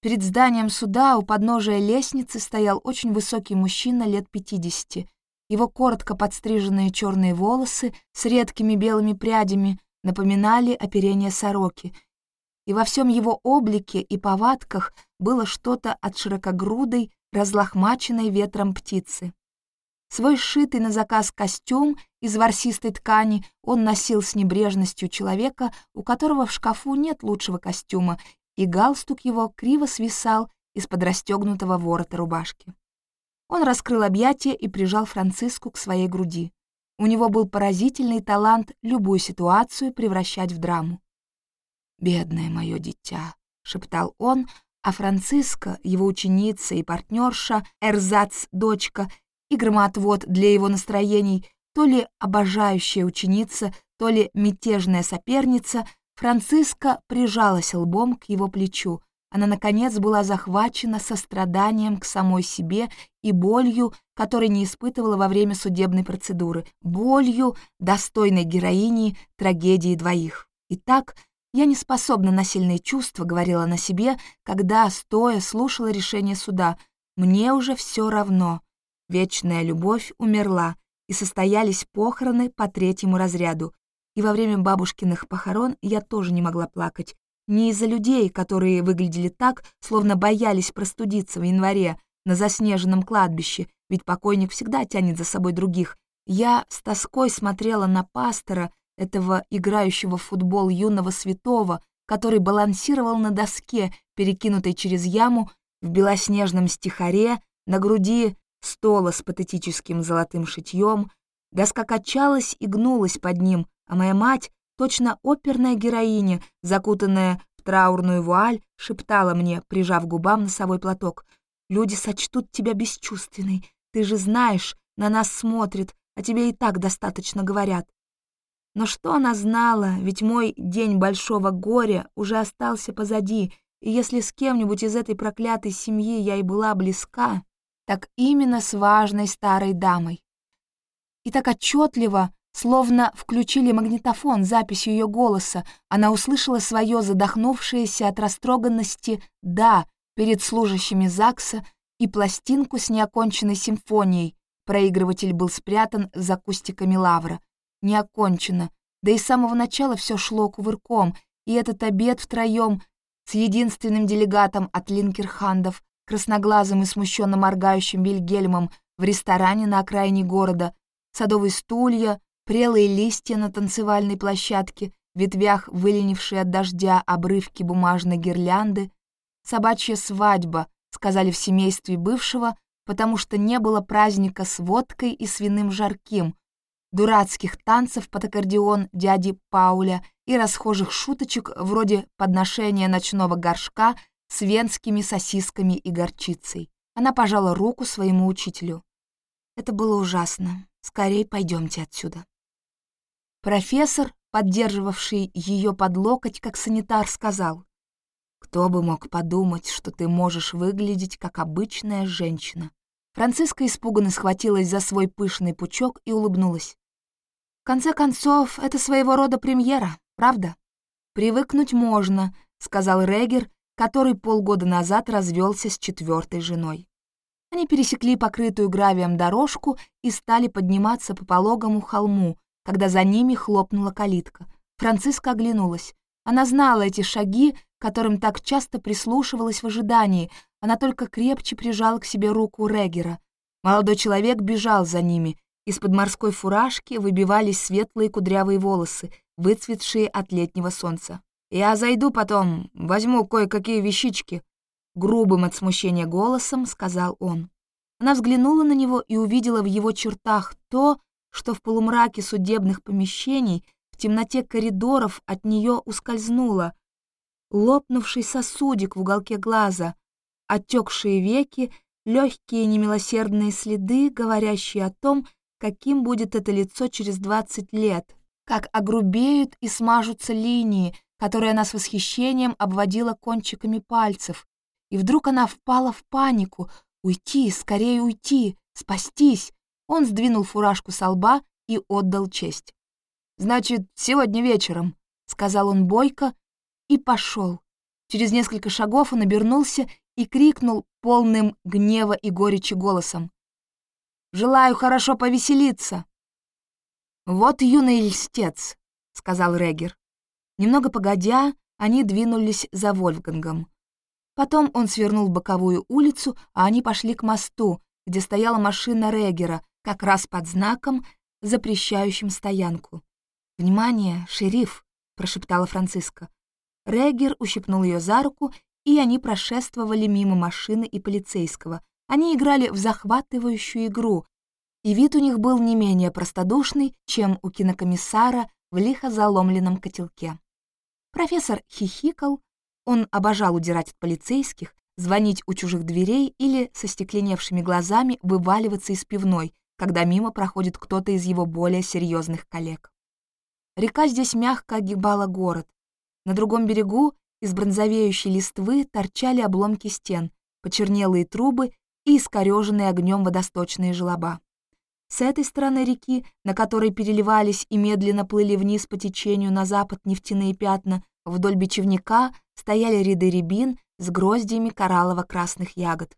Перед зданием суда у подножия лестницы стоял очень высокий мужчина лет пятидесяти. Его коротко подстриженные черные волосы с редкими белыми прядями напоминали оперение сороки — и во всем его облике и повадках было что-то от широкогрудой, разлохмаченной ветром птицы. Свой сшитый на заказ костюм из ворсистой ткани он носил с небрежностью человека, у которого в шкафу нет лучшего костюма, и галстук его криво свисал из-под расстегнутого ворота рубашки. Он раскрыл объятия и прижал Франциску к своей груди. У него был поразительный талант любую ситуацию превращать в драму. «Бедное мое дитя», — шептал он, а Франциска, его ученица и партнерша, эрзац-дочка и громоотвод для его настроений, то ли обожающая ученица, то ли мятежная соперница, Франциска прижалась лбом к его плечу. Она, наконец, была захвачена состраданием к самой себе и болью, которой не испытывала во время судебной процедуры, болью, достойной героини трагедии двоих. Итак, «Я не способна на сильные чувства», — говорила она себе, когда, стоя, слушала решение суда. «Мне уже все равно. Вечная любовь умерла, и состоялись похороны по третьему разряду. И во время бабушкиных похорон я тоже не могла плакать. Не из-за людей, которые выглядели так, словно боялись простудиться в январе на заснеженном кладбище, ведь покойник всегда тянет за собой других. Я с тоской смотрела на пастора, этого играющего в футбол юного святого, который балансировал на доске, перекинутой через яму, в белоснежном стихаре, на груди стола с патетическим золотым шитьем. Доска качалась и гнулась под ним, а моя мать, точно оперная героиня, закутанная в траурную вуаль, шептала мне, прижав губам носовой платок, «Люди сочтут тебя бесчувственной. Ты же знаешь, на нас смотрят, а тебе и так достаточно говорят. Но что она знала, ведь мой день большого горя уже остался позади, и если с кем-нибудь из этой проклятой семьи я и была близка, так именно с важной старой дамой. И так отчетливо, словно включили магнитофон записью ее голоса, она услышала свое задохнувшееся от растроганности «да» перед служащими ЗАГСа и пластинку с неоконченной симфонией. Проигрыватель был спрятан за кустиками лавра. Не окончено, да и с самого начала все шло кувырком, и этот обед втроем с единственным делегатом от Линкерхандов, красноглазым и смущенно моргающим Вильгельмом в ресторане на окраине города, садовые стулья, прелые листья на танцевальной площадке, ветвях выленившие от дождя обрывки бумажной гирлянды, собачья свадьба, сказали в семействе бывшего, потому что не было праздника с водкой и свиным жарким, дурацких танцев под аккордеон дяди Пауля и расхожих шуточек вроде подношения ночного горшка с венскими сосисками и горчицей. Она пожала руку своему учителю. Это было ужасно. Скорей пойдемте отсюда. Профессор, поддерживавший ее под локоть, как санитар, сказал, «Кто бы мог подумать, что ты можешь выглядеть как обычная женщина?» Франциска испуганно схватилась за свой пышный пучок и улыбнулась. «В конце концов, это своего рода премьера, правда?» «Привыкнуть можно», — сказал Регер, который полгода назад развелся с четвертой женой. Они пересекли покрытую гравием дорожку и стали подниматься по пологому холму, когда за ними хлопнула калитка. Франциска оглянулась. Она знала эти шаги, которым так часто прислушивалась в ожидании, она только крепче прижала к себе руку Регера. Молодой человек бежал за ними. Из-под морской фуражки выбивались светлые кудрявые волосы, выцветшие от летнего солнца. «Я зайду потом, возьму кое-какие вещички», — грубым от смущения голосом сказал он. Она взглянула на него и увидела в его чертах то, что в полумраке судебных помещений, в темноте коридоров от нее ускользнуло. Лопнувший сосудик в уголке глаза, отекшие веки, легкие немилосердные следы, говорящие о том, каким будет это лицо через 20 лет, как огрубеют и смажутся линии, которые она с восхищением обводила кончиками пальцев. И вдруг она впала в панику. Уйти, скорее уйти, спастись. Он сдвинул фуражку со лба и отдал честь. «Значит, сегодня вечером», — сказал он бойко и пошел. Через несколько шагов он обернулся и крикнул полным гнева и горечи голосом. «Желаю хорошо повеселиться!» «Вот юный льстец», — сказал Регер. Немного погодя, они двинулись за Вольфгангом. Потом он свернул боковую улицу, а они пошли к мосту, где стояла машина Регера, как раз под знаком, запрещающим стоянку. «Внимание, шериф!» — прошептала Франциска. Регер ущипнул ее за руку и они прошествовали мимо машины и полицейского. Они играли в захватывающую игру, и вид у них был не менее простодушный, чем у кинокомиссара в лихо заломленном котелке. Профессор хихикал, он обожал удирать от полицейских, звонить у чужих дверей или со стекленевшими глазами вываливаться из пивной, когда мимо проходит кто-то из его более серьезных коллег. Река здесь мягко огибала город. На другом берегу из бронзовеющей листвы торчали обломки стен, почернелые трубы и искореженные огнем водосточные желоба. С этой стороны реки, на которой переливались и медленно плыли вниз по течению на запад нефтяные пятна, вдоль бечевника стояли ряды рябин с гроздьями кораллово-красных ягод.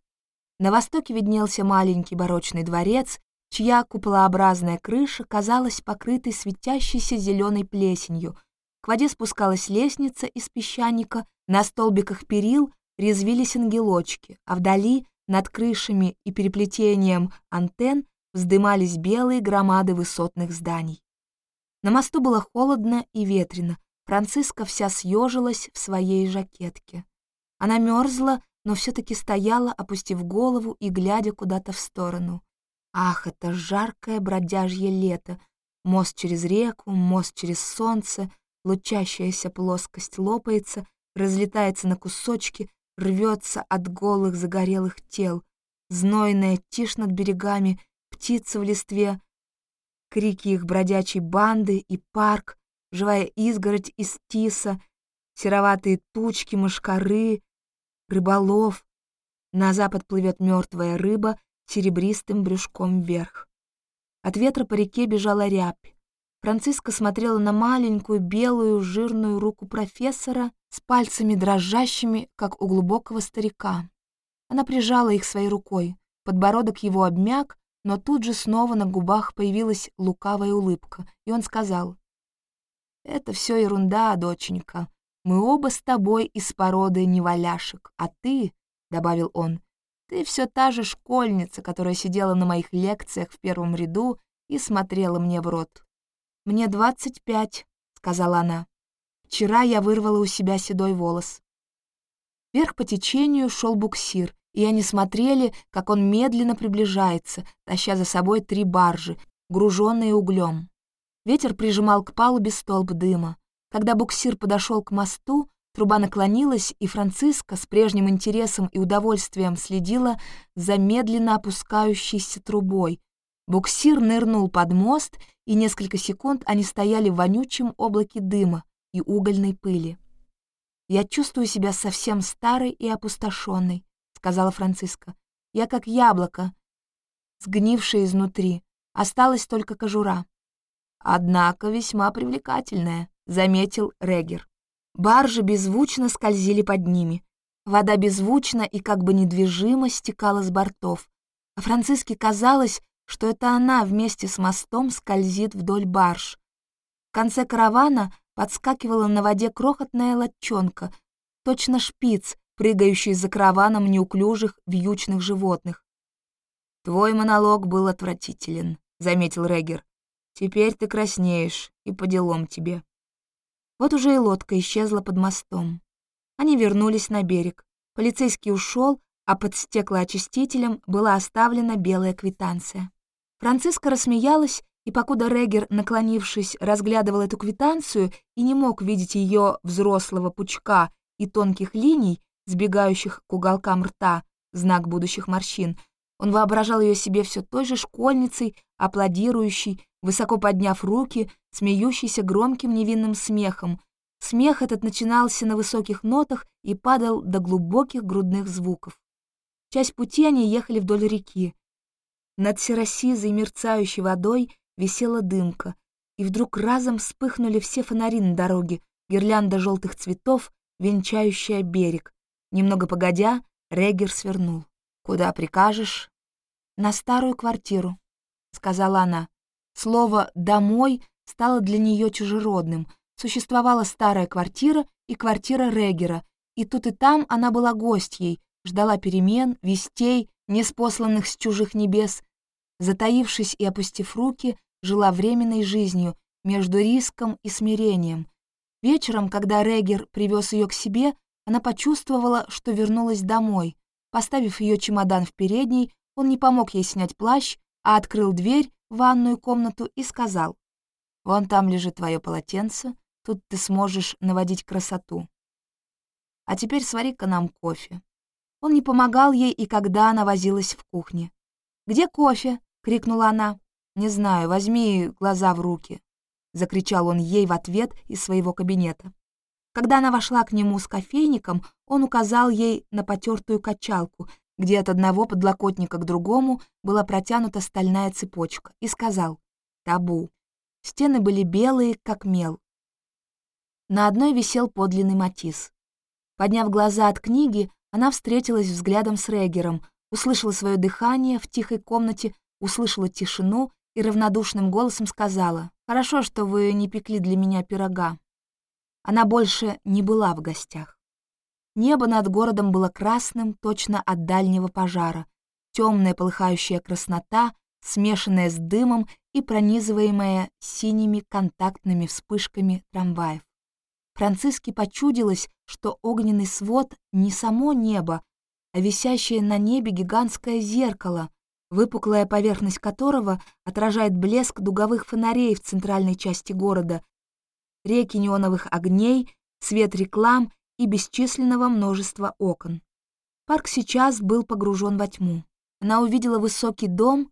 На востоке виднелся маленький барочный дворец, чья куполообразная крыша казалась покрытой светящейся зеленой плесенью — к воде спускалась лестница из песчаника, на столбиках перил резвились ангелочки, а вдали, над крышами и переплетением антенн, вздымались белые громады высотных зданий. На мосту было холодно и ветрено, Франциска вся съежилась в своей жакетке. Она мерзла, но все-таки стояла, опустив голову и глядя куда-то в сторону. Ах, это жаркое бродяжье лето! Мост через реку, мост через солнце, лучащаяся плоскость лопается, разлетается на кусочки, рвется от голых загорелых тел. Знойная тишь над берегами, птицы в листве, крики их бродячей банды и парк, живая изгородь из тиса, сероватые тучки, мошкары, рыболов. На запад плывет мертвая рыба серебристым брюшком вверх. От ветра по реке бежала рябь. Франциска смотрела на маленькую белую жирную руку профессора с пальцами дрожащими, как у глубокого старика. Она прижала их своей рукой. Подбородок его обмяк, но тут же снова на губах появилась лукавая улыбка, и он сказал, «Это все ерунда, доченька. Мы оба с тобой из породы неваляшек, а ты, — добавил он, — ты все та же школьница, которая сидела на моих лекциях в первом ряду и смотрела мне в рот. «Мне двадцать пять», — сказала она. «Вчера я вырвала у себя седой волос». Вверх по течению шел буксир, и они смотрели, как он медленно приближается, таща за собой три баржи, груженные углем. Ветер прижимал к палубе столб дыма. Когда буксир подошел к мосту, труба наклонилась, и Франциска с прежним интересом и удовольствием следила за медленно опускающейся трубой. Буксир нырнул под мост, и несколько секунд они стояли в вонючем облаке дыма и угольной пыли. «Я чувствую себя совсем старой и опустошенной», — сказала Франциска. «Я как яблоко, сгнившее изнутри. Осталась только кожура». «Однако весьма привлекательная», — заметил Регер. Баржи беззвучно скользили под ними. Вода беззвучно и как бы недвижимо стекала с бортов. А Франциске казалось, что это она вместе с мостом скользит вдоль барж. В конце каравана подскакивала на воде крохотная лодчонка, точно шпиц, прыгающий за караваном неуклюжих вьючных животных. «Твой монолог был отвратителен», — заметил Регер. «Теперь ты краснеешь, и по делам тебе». Вот уже и лодка исчезла под мостом. Они вернулись на берег. Полицейский ушел, а под стеклоочистителем была оставлена белая квитанция. Франциска рассмеялась, и покуда Регер, наклонившись, разглядывал эту квитанцию и не мог видеть ее взрослого пучка и тонких линий, сбегающих к уголкам рта, знак будущих морщин, он воображал ее себе все той же школьницей, аплодирующей, высоко подняв руки, смеющейся громким невинным смехом. Смех этот начинался на высоких нотах и падал до глубоких грудных звуков. Часть пути они ехали вдоль реки. Над серосизой мерцающей водой висела дымка, и вдруг разом вспыхнули все фонари на дороге, гирлянда желтых цветов, венчающая берег. Немного погодя, Регер свернул. «Куда прикажешь?» «На старую квартиру», — сказала она. Слово «домой» стало для нее чужеродным. Существовала старая квартира и квартира Регера, и тут и там она была гостьей, ждала перемен, вестей, неспосланных с чужих небес. Затаившись и опустив руки, жила временной жизнью между риском и смирением. Вечером, когда Регер привез ее к себе, она почувствовала, что вернулась домой. Поставив ее чемодан в передней, он не помог ей снять плащ, а открыл дверь ванную комнату и сказал, «Вон там лежит твое полотенце, тут ты сможешь наводить красоту. А теперь свари-ка нам кофе». Он не помогал ей и когда она возилась в кухне. «Где кофе?» — крикнула она. «Не знаю, возьми глаза в руки», — закричал он ей в ответ из своего кабинета. Когда она вошла к нему с кофейником, он указал ей на потертую качалку, где от одного подлокотника к другому была протянута стальная цепочка, и сказал «Табу». Стены были белые, как мел. На одной висел подлинный матис. Подняв глаза от книги, она встретилась взглядом с Регером, услышала свое дыхание в тихой комнате, услышала тишину и равнодушным голосом сказала «Хорошо, что вы не пекли для меня пирога». Она больше не была в гостях. Небо над городом было красным точно от дальнего пожара. Темная полыхающая краснота, смешанная с дымом и пронизываемая синими контактными вспышками трамваев. Франциске почудилось, что огненный свод не само небо, а висящее на небе гигантское зеркало, выпуклая поверхность которого отражает блеск дуговых фонарей в центральной части города, реки неоновых огней, свет реклам и бесчисленного множества окон. Парк сейчас был погружен во тьму. Она увидела высокий дом,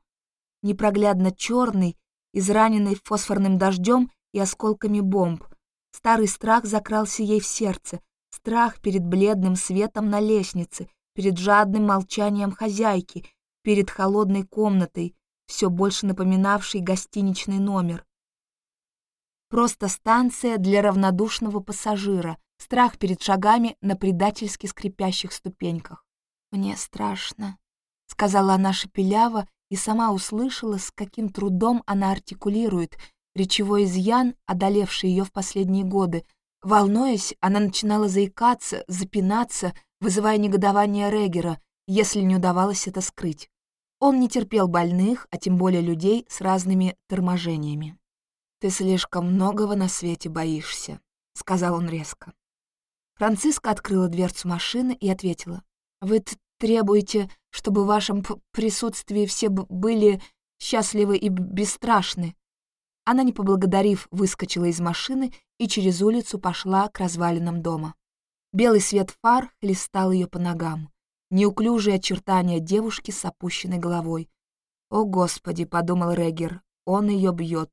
непроглядно черный, израненный фосфорным дождем и осколками бомб. Старый страх закрался ей в сердце, страх перед бледным светом на лестнице, перед жадным молчанием хозяйки, перед холодной комнатой, все больше напоминавшей гостиничный номер. Просто станция для равнодушного пассажира, страх перед шагами на предательски скрипящих ступеньках. «Мне страшно», — сказала она шепеляво и сама услышала, с каким трудом она артикулирует речевой изъян, одолевший ее в последние годы. Волнуясь, она начинала заикаться, запинаться, вызывая негодование Регера, если не удавалось это скрыть. Он не терпел больных, а тем более людей с разными торможениями. «Ты слишком многого на свете боишься», — сказал он резко. Франциска открыла дверцу машины и ответила. «Вы требуете, чтобы в вашем присутствии все были счастливы и бесстрашны». Она, не поблагодарив, выскочила из машины и через улицу пошла к развалинам дома. Белый свет фар хлестал ее по ногам. Неуклюжие очертания девушки с опущенной головой. «О, Господи!» — подумал Регер. «Он ее бьет.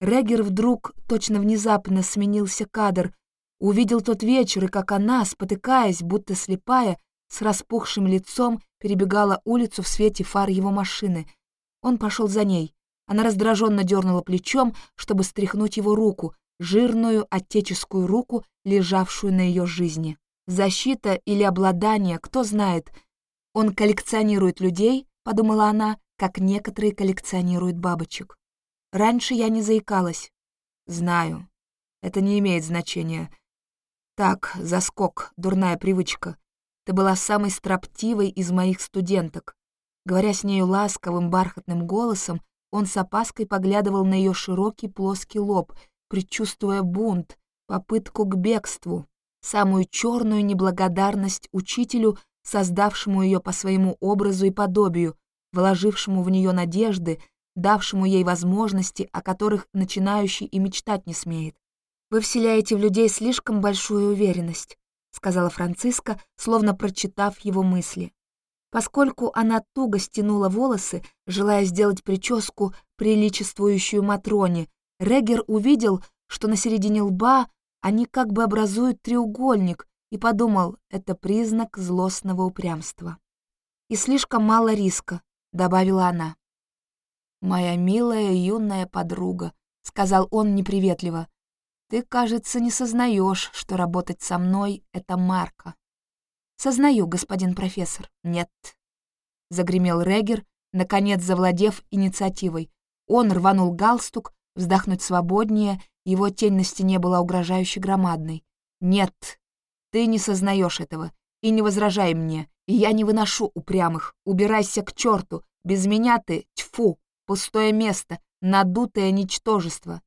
Регер вдруг, точно внезапно, сменился кадр, увидел тот вечер, и как она, спотыкаясь, будто слепая, с распухшим лицом, перебегала улицу в свете фар его машины. Он пошел за ней. Она раздраженно дернула плечом, чтобы стряхнуть его руку, жирную отеческую руку, лежавшую на ее жизни. Защита или обладание, кто знает. Он коллекционирует людей, подумала она, как некоторые коллекционируют бабочек. Раньше я не заикалась. Знаю. Это не имеет значения. Так, заскок, дурная привычка. Ты была самой строптивой из моих студенток. Говоря с нею ласковым бархатным голосом, он с опаской поглядывал на ее широкий плоский лоб, предчувствуя бунт, попытку к бегству, самую черную неблагодарность учителю, создавшему ее по своему образу и подобию, вложившему в нее надежды, давшему ей возможности, о которых начинающий и мечтать не смеет. «Вы вселяете в людей слишком большую уверенность», — сказала Франциска, словно прочитав его мысли. Поскольку она туго стянула волосы, желая сделать прическу, приличествующую Матроне, Регер увидел, что на середине лба они как бы образуют треугольник, и подумал, это признак злостного упрямства. «И слишком мало риска», — добавила она. «Моя милая юная подруга», — сказал он неприветливо, — «ты, кажется, не сознаешь, что работать со мной — это марка». «Сознаю, господин профессор». «Нет», — загремел Регер, наконец завладев инициативой. Он рванул галстук, вздохнуть свободнее, его тень на стене была угрожающе громадной. «Нет, ты не сознаешь этого, и не возражай мне, и я не выношу упрямых. Убирайся к черту, без меня ты, тьфу, пустое место, надутое ничтожество».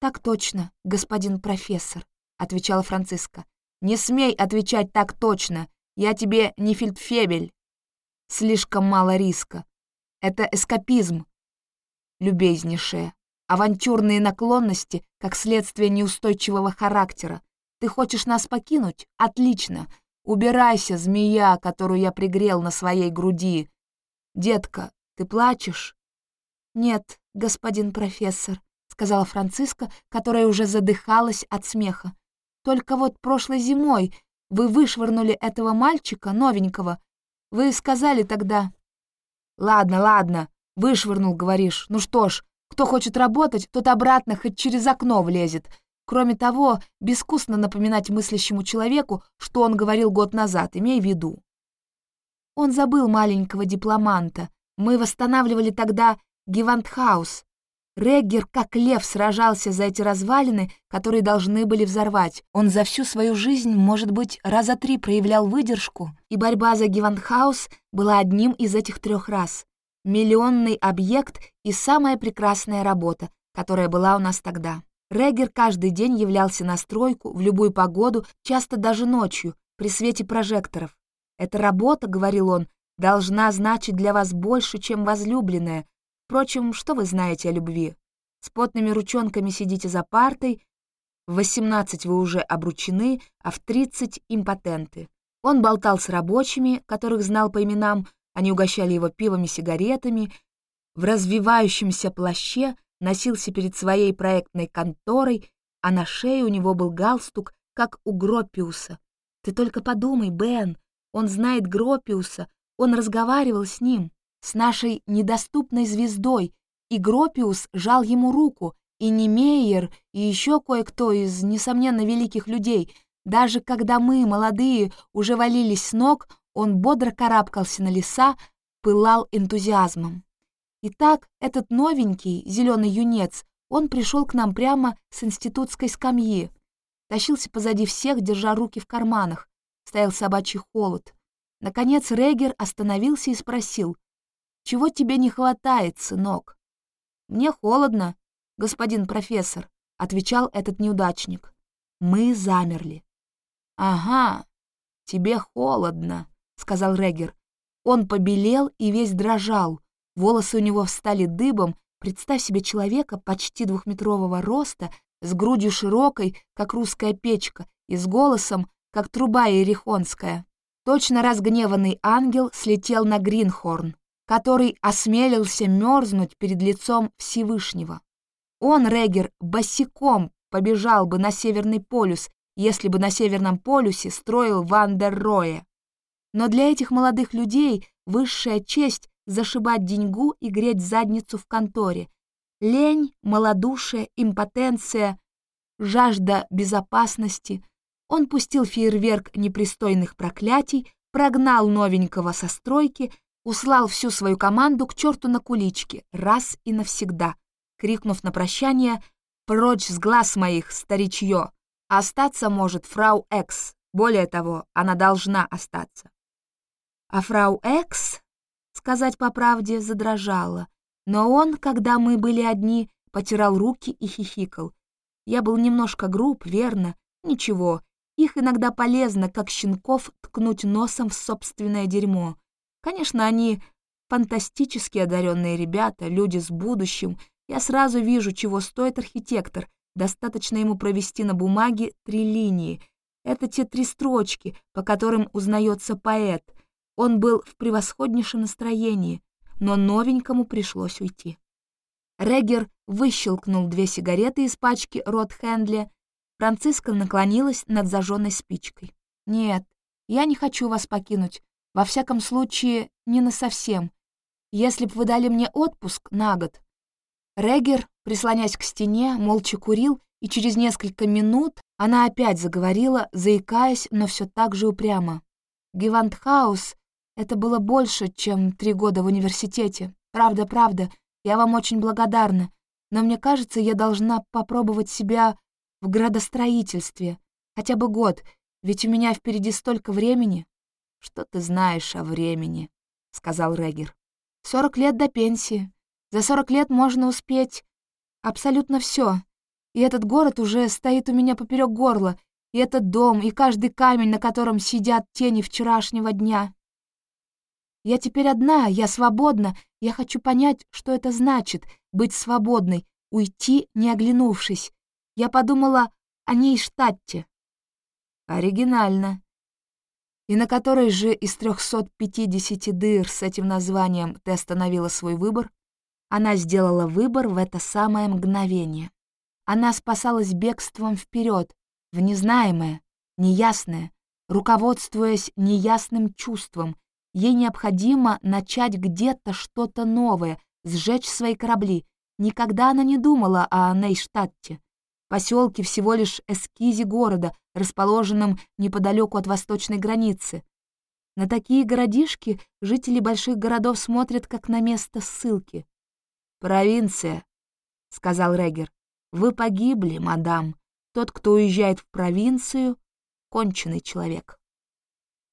«Так точно, господин профессор», — отвечала Франциска. «Не смей отвечать так точно, я тебе не фельдфебель. Слишком мало риска. Это эскапизм, любезнейшая. Авантюрные наклонности, как следствие неустойчивого характера. Ты хочешь нас покинуть? Отлично. Убирайся, змея, которую я пригрел на своей груди. Детка, ты плачешь? «Нет, господин профессор», — сказала Франциска, которая уже задыхалась от смеха. «Только вот прошлой зимой вы вышвырнули этого мальчика, новенького. Вы сказали тогда...» «Ладно, ладно, вышвырнул, говоришь. Ну что ж, кто хочет работать, тот обратно хоть через окно влезет. Кроме того, безвкусно напоминать мыслящему человеку, что он говорил год назад, имей в виду. Он забыл маленького дипломанта. Мы восстанавливали тогда Гевантхаус. Реггер, как лев, сражался за эти развалины, которые должны были взорвать. Он за всю свою жизнь, может быть, раза три проявлял выдержку, и борьба за Гевантхаус была одним из этих трех раз. Миллионный объект и самая прекрасная работа, которая была у нас тогда. Реггер каждый день являлся на стройку, в любую погоду, часто даже ночью, при свете прожекторов. «Эта работа, — говорил он, — должна значить для вас больше, чем возлюбленная, Впрочем, что вы знаете о любви? С потными ручонками сидите за партой, в 18 вы уже обручены, а в 30 — импотенты. Он болтал с рабочими, которых знал по именам, они угощали его пивом и сигаретами. В развивающемся плаще носился перед своей проектной конторой, а на шее у него был галстук, как у Гроппиуса. Ты только подумай, Бен, он знает Гроппиуса, он разговаривал с ним, с нашей недоступной звездой, и Гроппиус жал ему руку, и Немейер, и еще кое-кто из, несомненно, великих людей. Даже когда мы, молодые, уже валились с ног, он бодро карабкался на леса, пылал энтузиазмом. Итак, этот новенький, зеленый юнец, он пришел к нам прямо с институтской скамьи, тащился позади всех, держа руки в карманах, стоял собачий холод. Наконец Регер остановился и спросил, «Чего тебе не хватает, сынок?» «Мне холодно, господин профессор», — отвечал этот неудачник. Мы замерли. «Ага, тебе холодно», — сказал Регер. Он побелел и весь дрожал, волосы у него встали дыбом, представь себе человека почти двухметрового роста, с грудью широкой, как русская печка, и с голосом, как труба иерихонская. Точно разгневанный ангел слетел на Гринхорн, который осмелился мерзнуть перед лицом Всевышнего. Он, Регер, босиком побежал бы на Северный полюс, если бы на Северном полюсе строил Вандерроя. Но для этих молодых людей высшая честь — зашибать деньгу и греть задницу в конторе. Лень, малодушие, импотенция, жажда безопасности. Он пустил фейерверк непристойных проклятий, прогнал новенького со стройки, услал всю свою команду к черту на куличке, раз и навсегда — крикнув на прощание «Прочь с глаз моих, старичье! Остаться может фрау Экс, более того, она должна остаться». А фрау Экс, сказать по правде, задрожала, но он, когда мы были одни, потирал руки и хихикал. Я был немножко груб, верно, ничего, их иногда полезно, как щенков, ткнуть носом в собственное дерьмо. Конечно, они фантастически одаренные ребята, люди с будущим, я сразу вижу, чего стоит архитектор. Достаточно ему провести на бумаге три линии. Это те три строчки, по которым узнается поэт. Он был в превосходнейшем настроении, но новенькому пришлось уйти. Регер выщелкнул две сигареты из пачки Рот Хендли. Франциска наклонилась над зажженной спичкой. «Нет, я не хочу вас покинуть. Во всяком случае, не насовсем. Если б вы дали мне отпуск на год, Регер, прислонясь к стене, молча курил, и через несколько минут она опять заговорила, заикаясь, но все так же упрямо. «Гевантхаус — это было больше, чем три года в университете. Правда, правда, я вам очень благодарна, но мне кажется, я должна попробовать себя в градостроительстве. Хотя бы год, ведь у меня впереди столько времени». «Что ты знаешь о времени?» — сказал Регер. «Сорок лет до пенсии. За сорок лет можно успеть абсолютно все. И этот город уже стоит у меня поперек горла, и этот дом, и каждый камень, на котором сидят тени вчерашнего дня. Я теперь одна, я свободна, я хочу понять, что это значит — быть свободной, уйти, не оглянувшись. Я подумала о ней штатте. Оригинально. И на которой же из 350 дыр с этим названием ты остановила свой выбор? Она сделала выбор в это самое мгновение. Она спасалась бегством вперед, в незнаемое, неясное, руководствуясь неясным чувством. Ей необходимо начать где-то что-то новое, сжечь свои корабли. Никогда она не думала о Нейштадте. Поселке всего лишь эскизе города, расположенном неподалеку от восточной границы. На такие городишки жители больших городов смотрят как на место ссылки. «Провинция», — сказал Регер. «Вы погибли, мадам. Тот, кто уезжает в провинцию, — конченый человек».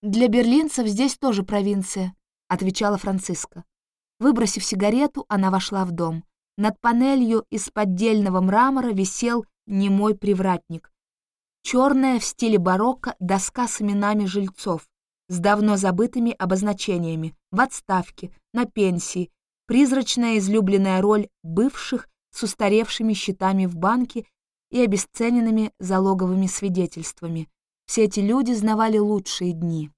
«Для берлинцев здесь тоже провинция», — отвечала Франциска. Выбросив сигарету, она вошла в дом. Над панелью из поддельного мрамора висел немой привратник. Черная в стиле барокко доска с именами жильцов, с давно забытыми обозначениями, в отставке, на пенсии, призрачная излюбленная роль бывших с устаревшими счетами в банке и обесцененными залоговыми свидетельствами. Все эти люди знавали лучшие дни.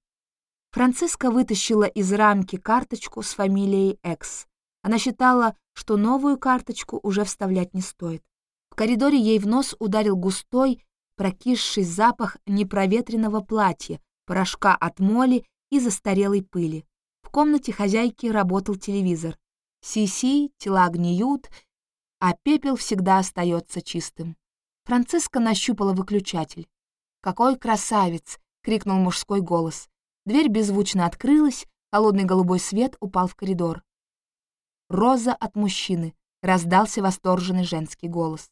Франциска вытащила из рамки карточку с фамилией Экс. Она считала, что новую карточку уже вставлять не стоит. Коридоре ей в нос ударил густой, прокисший запах непроветренного платья, порошка от моли и застарелой пыли. В комнате хозяйки работал телевизор. Си-си, тела гниют, а пепел всегда остается чистым. Франциска нащупала выключатель. «Какой красавец!» — крикнул мужской голос. Дверь беззвучно открылась, холодный голубой свет упал в коридор. «Роза от мужчины», — раздался восторженный женский голос.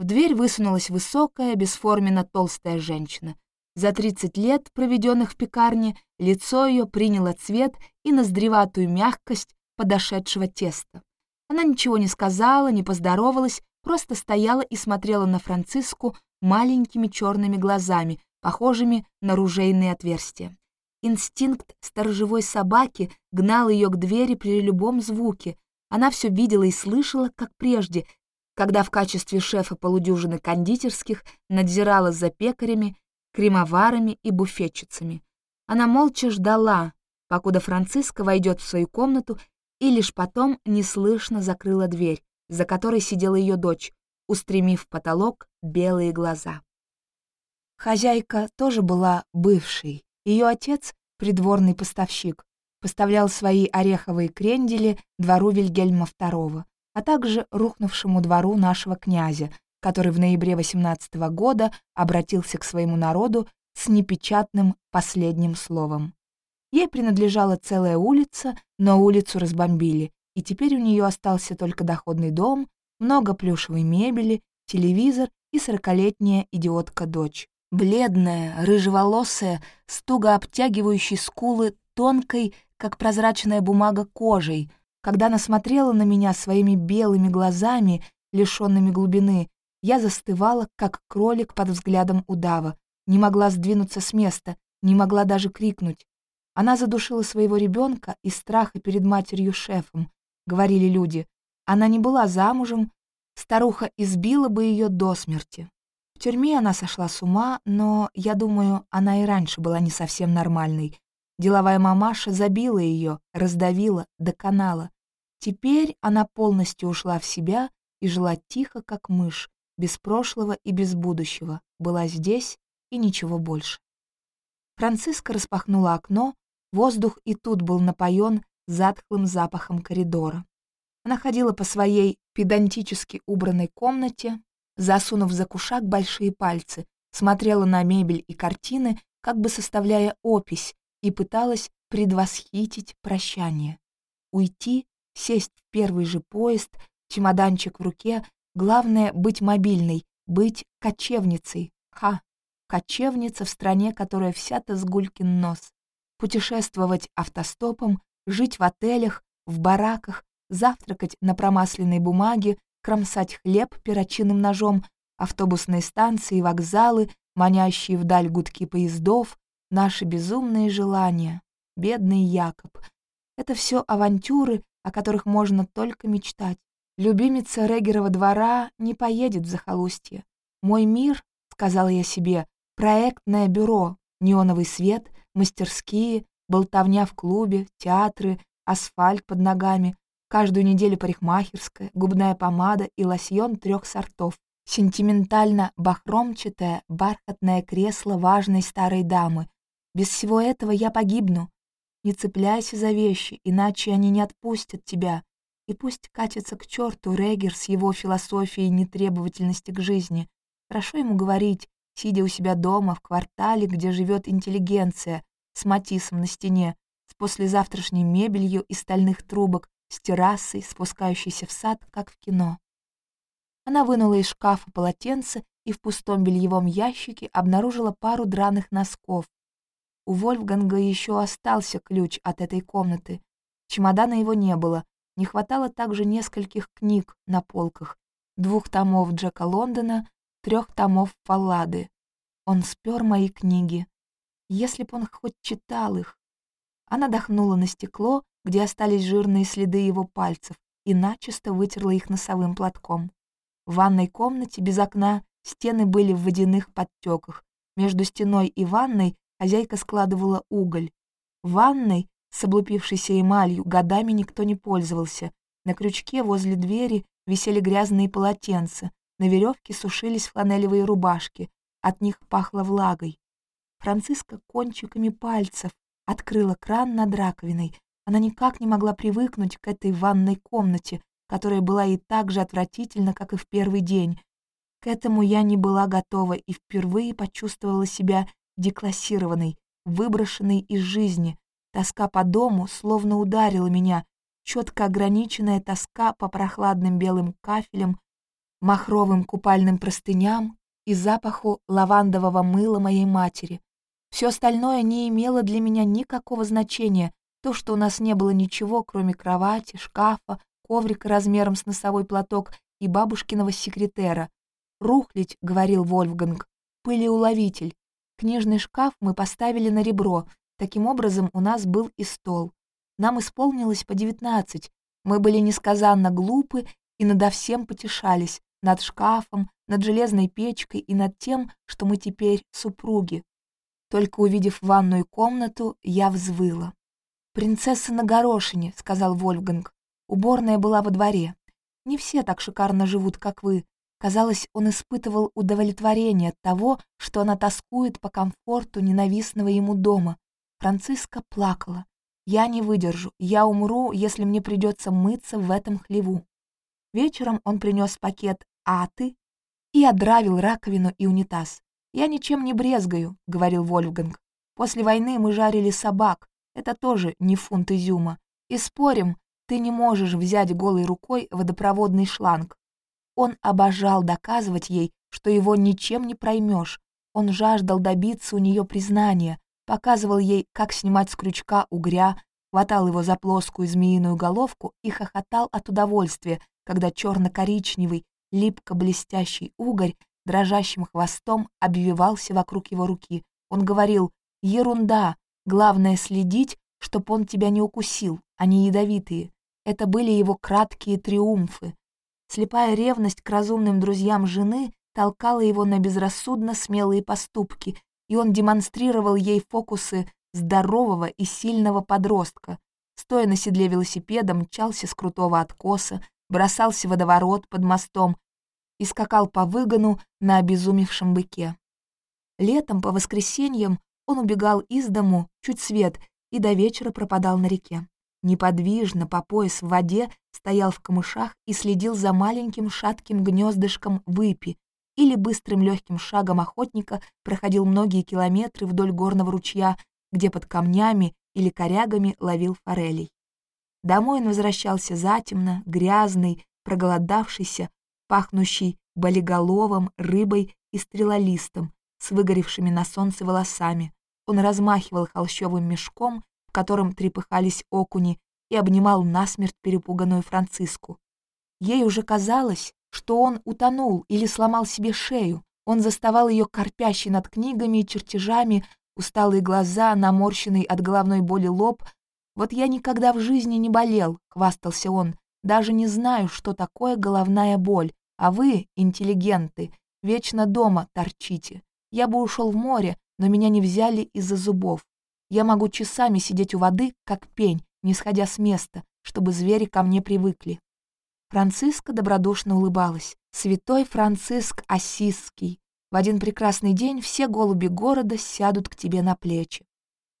В дверь высунулась высокая, бесформенно толстая женщина. За 30 лет, проведенных в пекарне, лицо ее приняло цвет и ноздреватую мягкость подошедшего теста. Она ничего не сказала, не поздоровалась, просто стояла и смотрела на Франциску маленькими черными глазами, похожими на ружейные отверстия. Инстинкт сторожевой собаки гнал ее к двери при любом звуке. Она все видела и слышала, как прежде, когда в качестве шефа полудюжины кондитерских надзирала за пекарями, кремоварами и буфетчицами. Она молча ждала, покуда Франциска войдет в свою комнату, и лишь потом неслышно закрыла дверь, за которой сидела ее дочь, устремив в потолок белые глаза. Хозяйка тоже была бывшей. Ее отец, придворный поставщик, поставлял свои ореховые крендели двору Вильгельма II, а также рухнувшему двору нашего князя, который в ноябре 18 года обратился к своему народу с непечатным последним словом. Ей принадлежала целая улица, но улицу разбомбили, и теперь у нее остался только доходный дом, много плюшевой мебели, телевизор и сорокалетняя идиотка-дочь. Бледная, рыжеволосая, с туго обтягивающей скулы тонкой, как прозрачная бумага, кожей. Когда она смотрела на меня своими белыми глазами, лишенными глубины, я застывала, как кролик под взглядом удава, не могла сдвинуться с места, не могла даже крикнуть. Она задушила своего ребенка из страха перед матерью-шефом, говорили люди. Она не была замужем, старуха избила бы ее до смерти. В тюрьме она сошла с ума, но, я думаю, она и раньше была не совсем нормальной. Деловая мамаша забила ее, раздавила, доконала. Теперь она полностью ушла в себя и жила тихо, как мышь, без прошлого и без будущего, была здесь и ничего больше. Франциска распахнула окно, воздух и тут был напоен затхлым запахом коридора. Она ходила по своей педантически убранной комнате, засунув за кушак большие пальцы, смотрела на мебель и картины, как бы составляя опись, и пыталась предвосхитить прощание. Уйти, сесть в первый же поезд, чемоданчик в руке, главное — быть мобильной, быть кочевницей. Ха! Кочевница в стране, которая вся-то с гулькин нос. Путешествовать автостопом, жить в отелях, в бараках, завтракать на промасленной бумаге, кромсать хлеб перочинным ножом, автобусные станции, вокзалы, манящие вдаль гудки поездов, наши безумные желания, бедный Якоб. Это все авантюры, о которых можно только мечтать. Любимица Регерова двора не поедет в захолустье. Мой мир, сказала я себе, проектное бюро, неоновый свет, мастерские, болтовня в клубе, театры, асфальт под ногами, каждую неделю парикмахерская, губная помада и лосьон трех сортов, сентиментально бахромчатое бархатное кресло важной старой дамы. Без всего этого я погибну. Не цепляйся за вещи, иначе они не отпустят тебя. И пусть катится к черту Регер с его философией нетребовательности к жизни. Хорошо ему говорить, сидя у себя дома, в квартале, где живет интеллигенция, с матисом на стене, с послезавтрашней мебелью из стальных трубок, с террасой, спускающейся в сад, как в кино. Она вынула из шкафа полотенце и в пустом бельевом ящике обнаружила пару драных носков. У Вольфганга еще остался ключ от этой комнаты. Чемодана его не было. Не хватало также нескольких книг на полках, двух томов Джека Лондона, трех томов Фаллады. Он спер мои книги. Если б он хоть читал их. Она дохнула на стекло, где остались жирные следы его пальцев, и начисто вытерла их носовым платком. В ванной комнате без окна стены были в водяных подтеках. Между стеной и ванной хозяйка складывала уголь. В ванной с облупившейся эмалью годами никто не пользовался. На крючке возле двери висели грязные полотенца, на веревке сушились фланелевые рубашки. от них пахло влагой. Франциска кончиками пальцев открыла кран над раковиной. Она никак не могла привыкнуть к этой ванной комнате, которая была и так же отвратительна, как и в первый день. К этому я не была готова и впервые почувствовала себя деклассированной, выброшенной из жизни. Тоска по дому словно ударила меня, четко ограниченная тоска по прохладным белым кафелям, махровым купальным простыням и запаху лавандового мыла моей матери. Все остальное не имело для меня никакого значения. То, что у нас не было ничего, кроме кровати, шкафа, коврика размером с носовой платок и бабушкиного секретера. «Рухлить», — говорил Вольфганг, — «пылеуловитель». Книжный шкаф мы поставили на ребро. Таким образом, у нас был и стол. Нам исполнилось по девятнадцать. Мы были несказанно глупы и надо всем потешались. Над шкафом, над железной печкой и над тем, что мы теперь супруги. Только увидев ванную комнату, я взвыла. «Принцесса на горошине», — сказал Вольфганг. Уборная была во дворе. Не все так шикарно живут, как вы. Казалось, он испытывал удовлетворение от того, что она тоскует по комфорту ненавистного ему дома. Франциска плакала. Я не выдержу, я умру, если мне придется мыться в этом хлеву. Вечером он принес пакет аты и отдравил раковину и унитаз. «Я ничем не брезгаю», — говорил Вольфганг. «После войны мы жарили собак, это тоже не фунт изюма. И спорим, ты не можешь взять голой рукой водопроводный шланг». Он обожал доказывать ей, что его ничем не проймешь. Он жаждал добиться у нее признания, показывал ей, как снимать с крючка угря, хватал его за плоскую змеиную головку и хохотал от удовольствия, когда черно-коричневый, липко-блестящий угорь дрожащим хвостом обвивался вокруг его руки. Он говорил «Ерунда, главное следить, чтоб он тебя не укусил, они ядовитые». Это были его краткие триумфы. Слепая ревность к разумным друзьям жены толкала его на безрассудно смелые поступки, и он демонстрировал ей фокусы здорового и сильного подростка. Стоя на седле велосипеда, мчался с крутого откоса, бросался водоворот под мостом и скакал по выгону на обезумевшем быке. Летом по воскресеньям он убегал из дому чуть свет и до вечера пропадал на реке. Неподвижно по пояс в воде стоял в камышах и следил за маленьким шатким гнездышком выпи, или быстрым легким шагом охотника проходил многие километры вдоль горного ручья, где под камнями или корягами ловил форелей. Домой он возвращался затемно, грязный, проголодавшийся, пахнущий болиголовом, рыбой и стрелолистом, с выгоревшими на солнце волосами. Он размахивал холщовым мешком, в котором трепыхались окуни, и обнимал насмерть перепуганную Франциску. Ей уже казалось, что он утонул или сломал себе шею. Он заставал ее корпящей над книгами и чертежами, усталые глаза, наморщенный от головной боли лоб. «Вот я никогда в жизни не болел», — хвастался он. «Даже не знаю, что такое головная боль. А вы, интеллигенты, вечно дома торчите. Я бы ушел в море, но меня не взяли из-за зубов. Я могу часами сидеть у воды, как пень, не сходя с места, чтобы звери ко мне привыкли. Франциска добродушно улыбалась. «Святой Франциск Осисский. В один прекрасный день все голуби города сядут к тебе на плечи».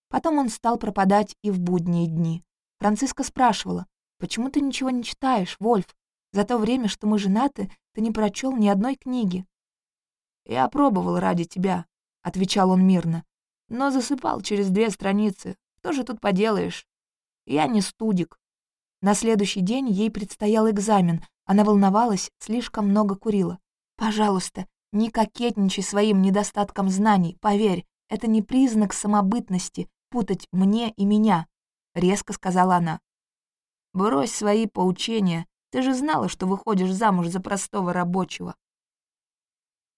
Потом он стал пропадать и в будние дни. Франциска спрашивала, «Почему ты ничего не читаешь, Вольф? За то время, что мы женаты, ты не прочел ни одной книги». «Я пробовал ради тебя», — отвечал он мирно, «но засыпал через две страницы. Что же тут поделаешь? Я не студик». На следующий день ей предстоял экзамен. Она волновалась, слишком много курила. «Пожалуйста, не кокетничай своим недостатком знаний, поверь, это не признак самобытности путать мне и меня», — резко сказала она. «Брось свои поучения, ты же знала, что выходишь замуж за простого рабочего».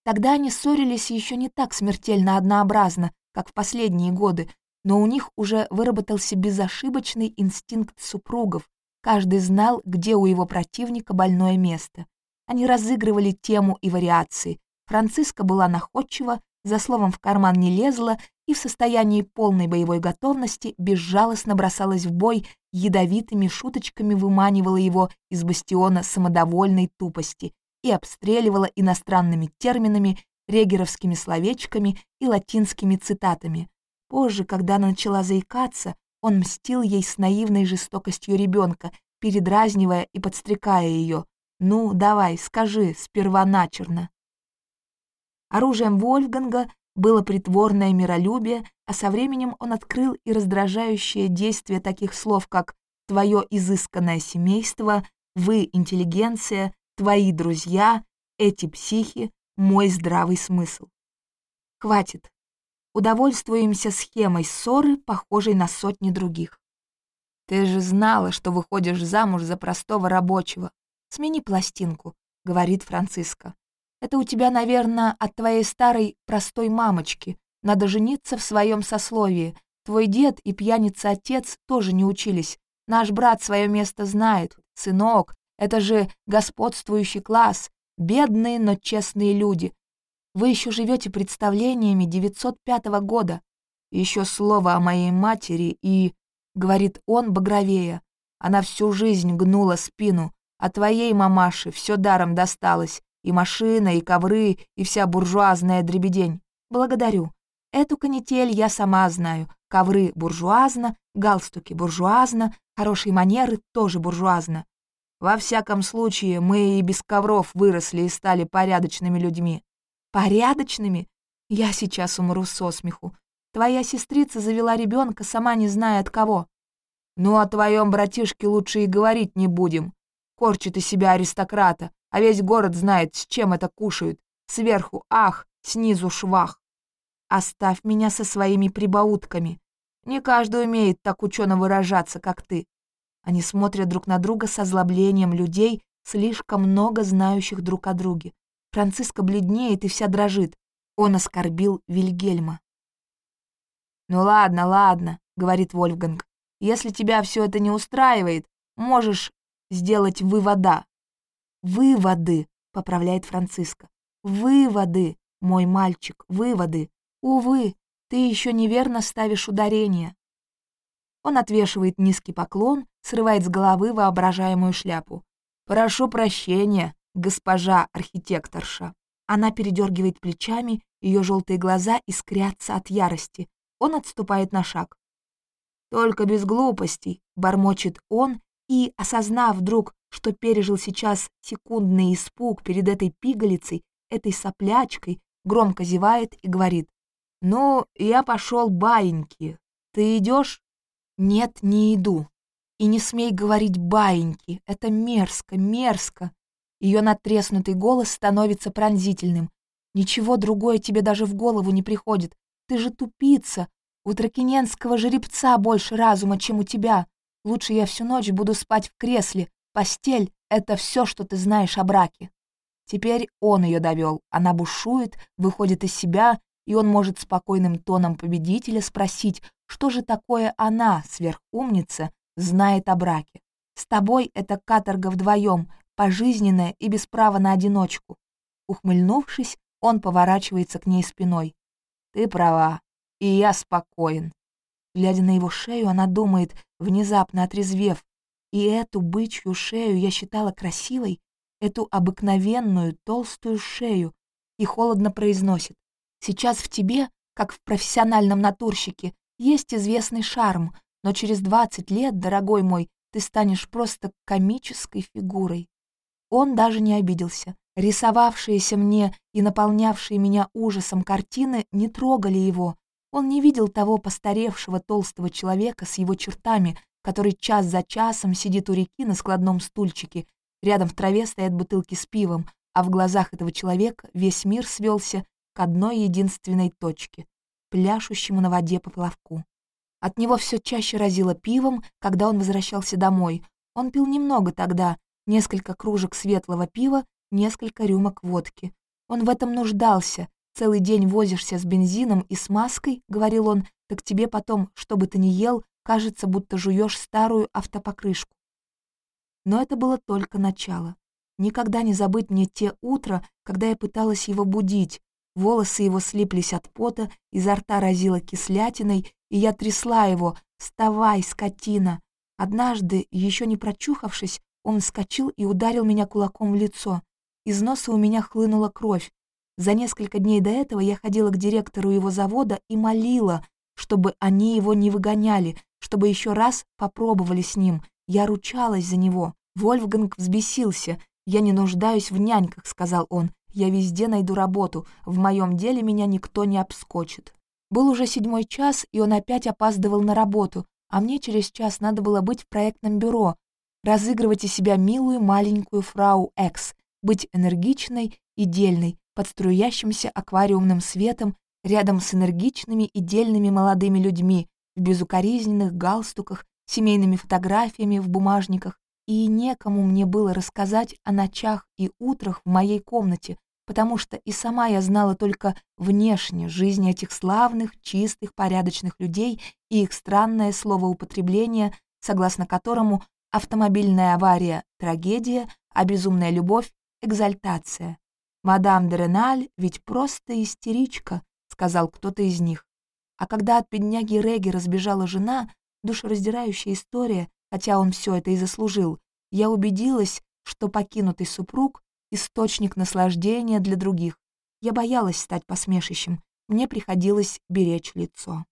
Тогда они ссорились еще не так смертельно однообразно, как в последние годы, но у них уже выработался безошибочный инстинкт супругов, Каждый знал, где у его противника больное место. Они разыгрывали тему и вариации. Франциска была находчива, за словом в карман не лезла и в состоянии полной боевой готовности безжалостно бросалась в бой, ядовитыми шуточками выманивала его из бастиона самодовольной тупости и обстреливала иностранными терминами регеровскими словечками и латинскими цитатами. Позже, когда она начала заикаться, он мстил ей с наивной жестокостью ребенка, передразнивая и подстрекая ее. «Ну, давай, скажи, сперва начерно». Оружием Вольфганга было притворное миролюбие, а со временем он открыл и раздражающее действие таких слов, как «твое изысканное семейство», «вы интеллигенция», «твои друзья», «эти психи», «мой здравый смысл». Хватит. Удовольствуемся схемой ссоры, похожей на сотни других. Ты же знала, что выходишь замуж за простого рабочего. Смени пластинку, говорит Франциска. Это у тебя, наверное, от твоей старой простой мамочки. Надо жениться в своем сословии. Твой дед и пьяница-отец тоже не учились. Наш брат свое место знает. Сынок, это же господствующий класс. Бедные, но честные люди. Вы еще живете представлениями 905 года. Еще слово о моей матери и... Говорит он, багровея. Она всю жизнь гнула спину. А твоей мамаше все даром досталось. И машина, и ковры, и вся буржуазная дребедень. Благодарю. Эту канитель я сама знаю. Ковры буржуазно, галстуки буржуазно, хорошие манеры тоже буржуазно. Во всяком случае, мы и без ковров выросли и стали порядочными людьми. Порядочными? Я сейчас умру со смеху. Твоя сестрица завела ребенка, сама не зная от кого. Ну, о твоем братишке лучше и говорить не будем. Корчит из себя аристократа, а весь город знает, с чем это кушают. Сверху ах, снизу швах. Оставь меня со своими прибаутками. Не каждый умеет так учено выражаться, как ты. Они смотрят друг на друга с озлоблением людей, слишком много знающих друг о друге. Франциска бледнеет и вся дрожит. Он оскорбил Вильгельма. «Ну ладно, ладно», — говорит Вольфганг. «Если тебя все это не устраивает, можешь сделать вывода. «Выводы», — поправляет Франциска. «Выводы, мой мальчик, выводы. Увы, ты еще неверно ставишь ударение». Он отвешивает низкий поклон, срывает с головы воображаемую шляпу. «Прошу прощения, госпожа архитекторша». Она передергивает плечами, ее желтые глаза искрятся от ярости. Он отступает на шаг. «Только без глупостей», — бормочет он, и, осознав вдруг, что пережил сейчас секундный испуг перед этой пигалицей, этой соплячкой, громко зевает и говорит. «Ну, я пошел баиньки. Ты идешь?» «Нет, не иду. И не смей говорить баиньки. Это мерзко, мерзко». Ее натреснутый голос становится пронзительным. «Ничего другое тебе даже в голову не приходит. Ты же тупица. У тракиненского жеребца больше разума, чем у тебя. Лучше я всю ночь буду спать в кресле, Постель — это все, что ты знаешь о браке. Теперь он ее довел. Она бушует, выходит из себя, и он может спокойным тоном победителя спросить, что же такое она, сверхумница, знает о браке. С тобой это каторга вдвоем, пожизненная и без права на одиночку. Ухмыльнувшись, он поворачивается к ней спиной. «Ты права, и я спокоен». Глядя на его шею, она думает, внезапно отрезвев, и эту бычью шею я считала красивой, эту обыкновенную толстую шею, и холодно произносит. Сейчас в тебе, как в профессиональном натурщике, есть известный шарм, но через двадцать лет, дорогой мой, ты станешь просто комической фигурой. Он даже не обиделся. Рисовавшиеся мне и наполнявшие меня ужасом картины не трогали его. Он не видел того постаревшего толстого человека с его чертами, который час за часом сидит у реки на складном стульчике, рядом в траве стоят бутылки с пивом, а в глазах этого человека весь мир свелся к одной единственной точке — пляшущему на воде поплавку. От него все чаще разило пивом, когда он возвращался домой. Он пил немного тогда, несколько кружек светлого пива, несколько рюмок водки. Он в этом нуждался. Целый день возишься с бензином и смазкой, — говорил он, — так тебе потом, что бы ты ни ел, Кажется, будто жуешь старую автопокрышку. Но это было только начало. Никогда не забыть мне те утра, когда я пыталась его будить. Волосы его слиплись от пота, изо рта разило кислятиной, и я трясла его «Вставай, скотина!». Однажды, еще не прочухавшись, он вскочил и ударил меня кулаком в лицо. Из носа у меня хлынула кровь. За несколько дней до этого я ходила к директору его завода и молила, чтобы они его не выгоняли, чтобы еще раз попробовали с ним. Я ручалась за него. Вольфганг взбесился. «Я не нуждаюсь в няньках», — сказал он. «Я везде найду работу. В моем деле меня никто не обскочит». Был уже седьмой час, и он опять опаздывал на работу, а мне через час надо было быть в проектном бюро, разыгрывать из себя милую маленькую фрау Экс, быть энергичной и дельной, под струящимся аквариумным светом, рядом с энергичными и дельными молодыми людьми, в безукоризненных галстуках, семейными фотографиями в бумажниках, и некому мне было рассказать о ночах и утрах в моей комнате, потому что и сама я знала только внешне жизнь этих славных, чистых, порядочных людей и их странное словоупотребление, согласно которому автомобильная авария — трагедия, а безумная любовь — экзальтация. «Мадам де Реналь ведь просто истеричка», — сказал кто-то из них. А когда от бедняги Реги разбежала жена, душераздирающая история, хотя он все это и заслужил, я убедилась, что покинутый супруг — источник наслаждения для других. Я боялась стать посмешищем, мне приходилось беречь лицо.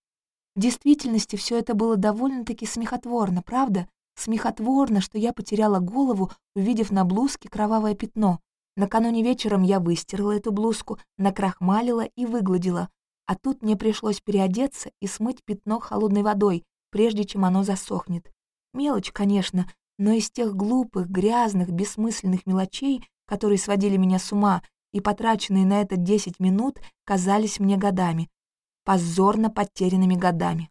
В действительности все это было довольно-таки смехотворно, правда? Смехотворно, что я потеряла голову, увидев на блузке кровавое пятно. Накануне вечером я выстирала эту блузку, накрахмалила и выгладила, а тут мне пришлось переодеться и смыть пятно холодной водой, прежде чем оно засохнет. Мелочь, конечно, но из тех глупых, грязных, бессмысленных мелочей, которые сводили меня с ума, и потраченные на это десять минут казались мне годами, позорно потерянными годами.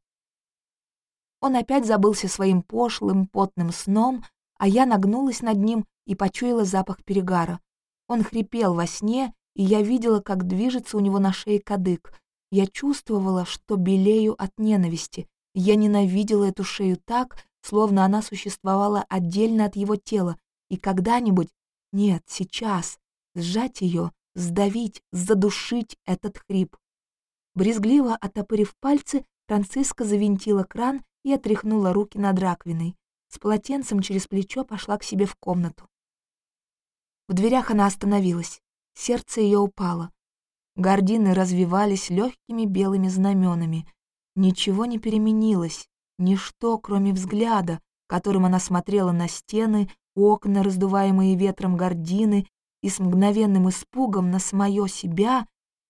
Он опять забылся своим пошлым, потным сном, а я нагнулась над ним и почуяла запах перегара. Он хрипел во сне, и я видела, как движется у него на шее кадык. Я чувствовала, что белею от ненависти. Я ненавидела эту шею так, словно она существовала отдельно от его тела, и когда-нибудь, нет, сейчас, сжать ее, сдавить, задушить этот хрип. Брезгливо отопырив пальцы, Франциска завинтила кран и отряхнула руки над раковиной. С полотенцем через плечо пошла к себе в комнату. В дверях она остановилась. Сердце ее упало. Гордины развивались легкими белыми знаменами. Ничего не переменилось, ничто, кроме взгляда, которым она смотрела на стены, окна, раздуваемые ветром гордины, и с мгновенным испугом на самое себя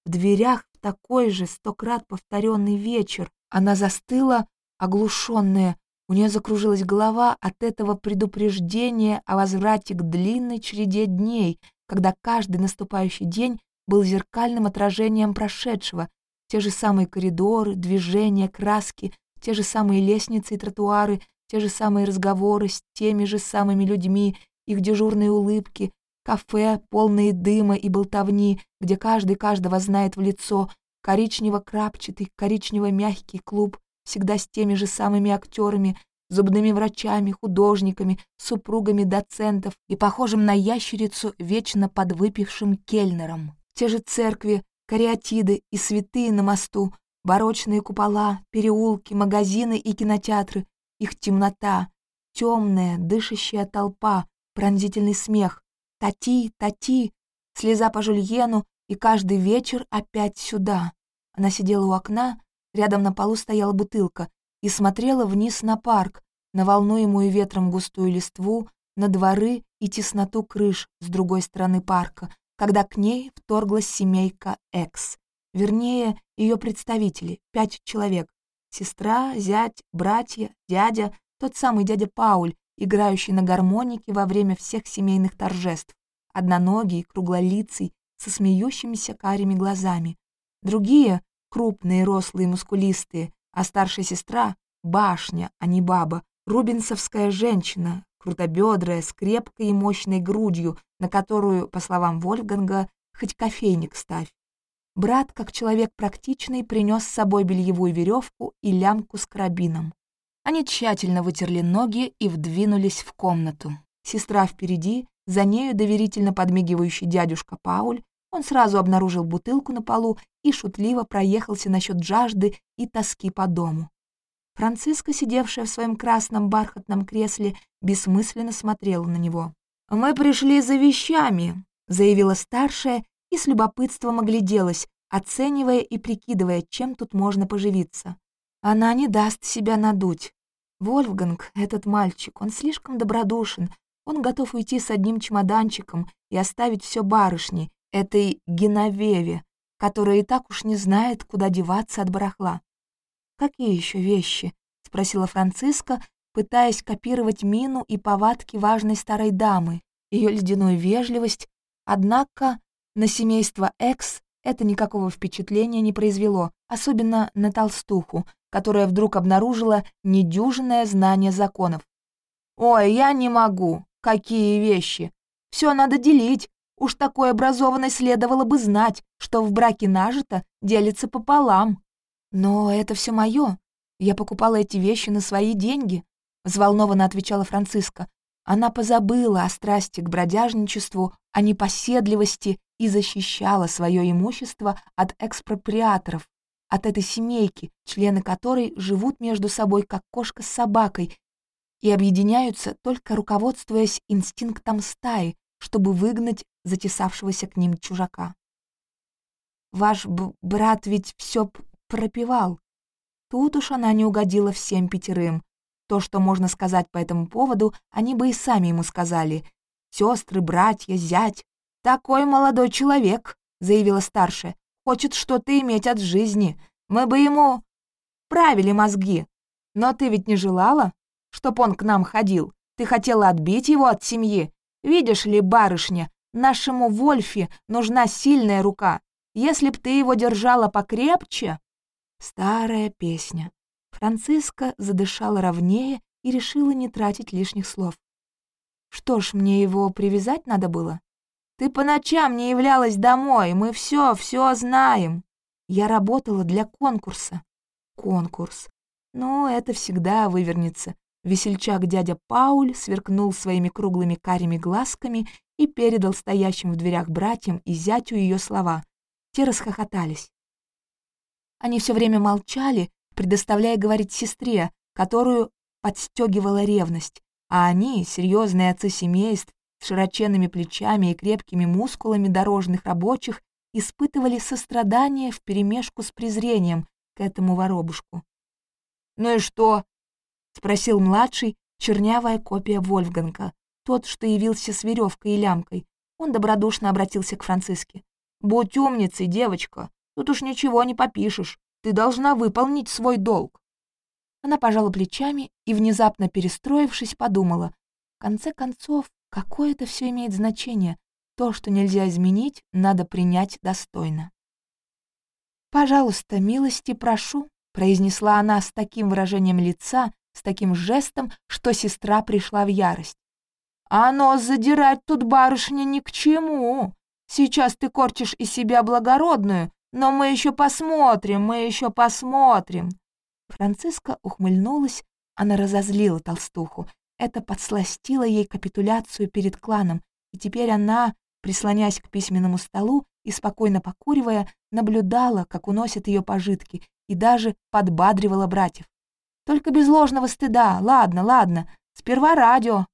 в дверях в такой же сто крат повторенный вечер. Она застыла, оглушенная, у нее закружилась голова от этого предупреждения о возврате к длинной череде дней, когда каждый наступающий день был зеркальным отражением прошедшего, те же самые коридоры, движения, краски, те же самые лестницы и тротуары, те же самые разговоры с теми же самыми людьми, их дежурные улыбки, кафе, полные дыма и болтовни, где каждый каждого знает в лицо, коричнево-крапчатый, коричнево-мягкий клуб, всегда с теми же самыми актерами, зубными врачами, художниками, супругами доцентов и похожим на ящерицу вечно подвыпившим кельнером. Те же церкви, кариатиды и святые на мосту, барочные купола, переулки, магазины и кинотеатры, их темнота, темная, дышащая толпа, пронзительный смех, тати, тати, слеза по жульену, и каждый вечер опять сюда. Она сидела у окна, Рядом на полу стояла бутылка и смотрела вниз на парк, на волнуемую ветром густую листву, на дворы и тесноту крыш с другой стороны парка, когда к ней вторглась семейка Экс. Вернее, ее представители, пять человек. Сестра, зять, братья, дядя, тот самый дядя Пауль, играющий на гармонике во время всех семейных торжеств, одноногий, круглолицый, со смеющимися карими глазами. Другие крупные, рослые, мускулистые, а старшая сестра — башня, а не баба, рубинсовская женщина, крутобедрая, с крепкой и мощной грудью, на которую, по словам Вольфганга, хоть кофейник ставь. Брат, как человек практичный, принес с собой бельевую веревку и лямку с карабином. Они тщательно вытерли ноги и вдвинулись в комнату. Сестра впереди, за нею доверительно подмигивающий дядюшка Пауль, он сразу обнаружил бутылку на полу и шутливо проехался насчет жажды и тоски по дому. Франциска, сидевшая в своем красном бархатном кресле, бессмысленно смотрела на него. «Мы пришли за вещами», — заявила старшая и с любопытством огляделась, оценивая и прикидывая, чем тут можно поживиться. Она не даст себя надуть. Вольфганг, этот мальчик, он слишком добродушен, он готов уйти с одним чемоданчиком и оставить все барышне, этой Геновеве, которая и так уж не знает, куда деваться от барахла. «Какие еще вещи?» — спросила Франциска, пытаясь копировать мину и повадки важной старой дамы, ее ледяную вежливость, однако на семейство Экс это никакого впечатления не произвело, особенно на толстуху, которая вдруг обнаружила недюжинное знание законов. «Ой, я не могу! Какие вещи! Все надо делить! Уж такой образованной следовало бы знать, что в браке нажито делится пополам!» «Но это все мое. Я покупала эти вещи на свои деньги», — взволнованно отвечала Франциска. Она позабыла о страсти к бродяжничеству, о непоседливости и защищала свое имущество от экспроприаторов, от этой семейки, члены которой живут между собой как кошка с собакой и объединяются только руководствуясь инстинктом стаи, чтобы выгнать затесавшегося к ним чужака. «Ваш брат ведь все пропивал». Тут уж она не угодила всем пятерым. То, что можно сказать по этому поводу, они бы и сами ему сказали. Сестры, братья, зять. «Такой молодой человек», — заявила старшая, — «хочет что-то иметь от жизни. Мы бы ему правили мозги. Но ты ведь не желала, чтоб он к нам ходил? Ты хотела отбить его от семьи? Видишь ли, барышня, нашему Вольфе нужна сильная рука. Если б ты его держала покрепче...» Старая песня. Франциска задышала ровнее и решила не тратить лишних слов. «Что ж, мне его привязать надо было?» «Ты по ночам не являлась домой, мы все, все знаем!» «Я работала для конкурса». «Конкурс. Ну, это всегда вывернется». Весельчак дядя Пауль сверкнул своими круглыми карими глазками и передал стоящим в дверях братьям и зятю ее слова. Те расхохотались. Они все время молчали, предоставляя говорить сестре, которую подстегивала ревность, а они, серьезные отцы семейств, с широченными плечами и крепкими мускулами дорожных рабочих, испытывали сострадание вперемешку с презрением к этому воробушку. «Ну и что?» — спросил младший, чернявая копия Вольфганга, тот, что явился с веревкой и лямкой. Он добродушно обратился к Франциске. «Будь умницей, девочка, тут уж ничего не попишешь. Ты должна выполнить свой долг». Она пожала плечами и, внезапно перестроившись, подумала. В конце концов, какое это все имеет значение? То, что нельзя изменить, надо принять достойно. «Пожалуйста, милости прошу», — произнесла она с таким выражением лица, с таким жестом, что сестра пришла в ярость. «А нос задирать тут, барышня, ни к чему. Сейчас ты корчишь из себя благородную, но мы еще посмотрим, мы еще посмотрим». Франциска ухмыльнулась, она разозлила толстуху. Это подсластило ей капитуляцию перед кланом, и теперь она, прислонясь к письменному столу и спокойно покуривая, наблюдала, как уносят ее пожитки, и даже подбадривала братьев. «Только без ложного стыда, ладно, ладно, сперва радио,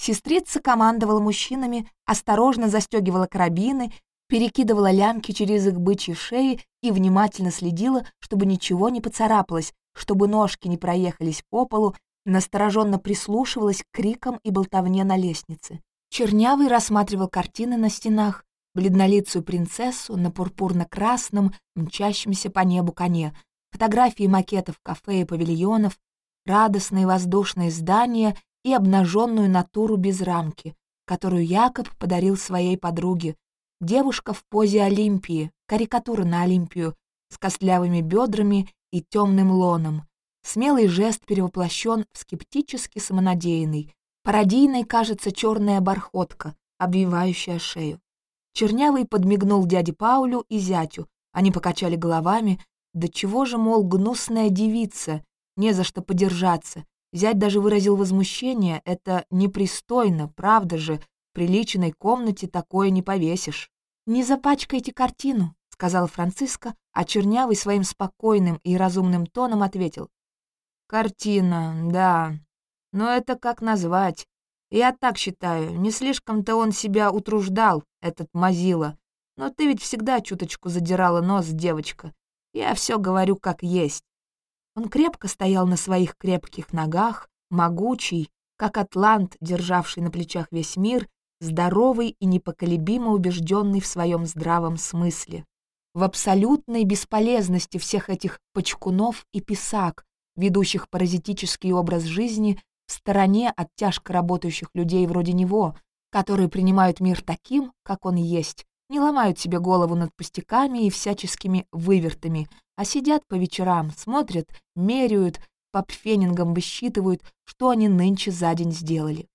Сестрица командовала мужчинами, осторожно застегивала карабины, перекидывала лямки через их бычьи шеи и внимательно следила, чтобы ничего не поцарапалось, чтобы ножки не проехались по полу, настороженно прислушивалась к крикам и болтовне на лестнице. Чернявый рассматривал картины на стенах, бледнолицую принцессу на пурпурно-красном, мчащемся по небу коне, фотографии макетов кафе и павильонов, радостные воздушные здания и обнаженную натуру без рамки, которую Якоб подарил своей подруге. Девушка в позе Олимпии, карикатура на Олимпию, с костлявыми бедрами и темным лоном. Смелый жест перевоплощен в скептически самонадеянный. Пародийной кажется черная бархотка, обвивающая шею. Чернявый подмигнул дяде Паулю и зятю. Они покачали головами. Да чего же, мол, гнусная девица, не за что подержаться. Зять даже выразил возмущение. Это непристойно, правда же, в приличной комнате такое не повесишь. «Не запачкайте картину», — сказал Франциско, а Чернявый своим спокойным и разумным тоном ответил. «Картина, да. Но это как назвать? Я так считаю, не слишком-то он себя утруждал, этот Мазила. Но ты ведь всегда чуточку задирала нос, девочка. Я все говорю как есть. Он крепко стоял на своих крепких ногах, могучий, как атлант, державший на плечах весь мир, здоровый и непоколебимо убежденный в своем здравом смысле. В абсолютной бесполезности всех этих почкунов и писак, ведущих паразитический образ жизни в стороне от тяжко работающих людей вроде него, которые принимают мир таким, как он есть, не ломают себе голову над пустяками и всяческими вывертами, а сидят по вечерам, смотрят, меряют, по пфенингам высчитывают, что они нынче за день сделали.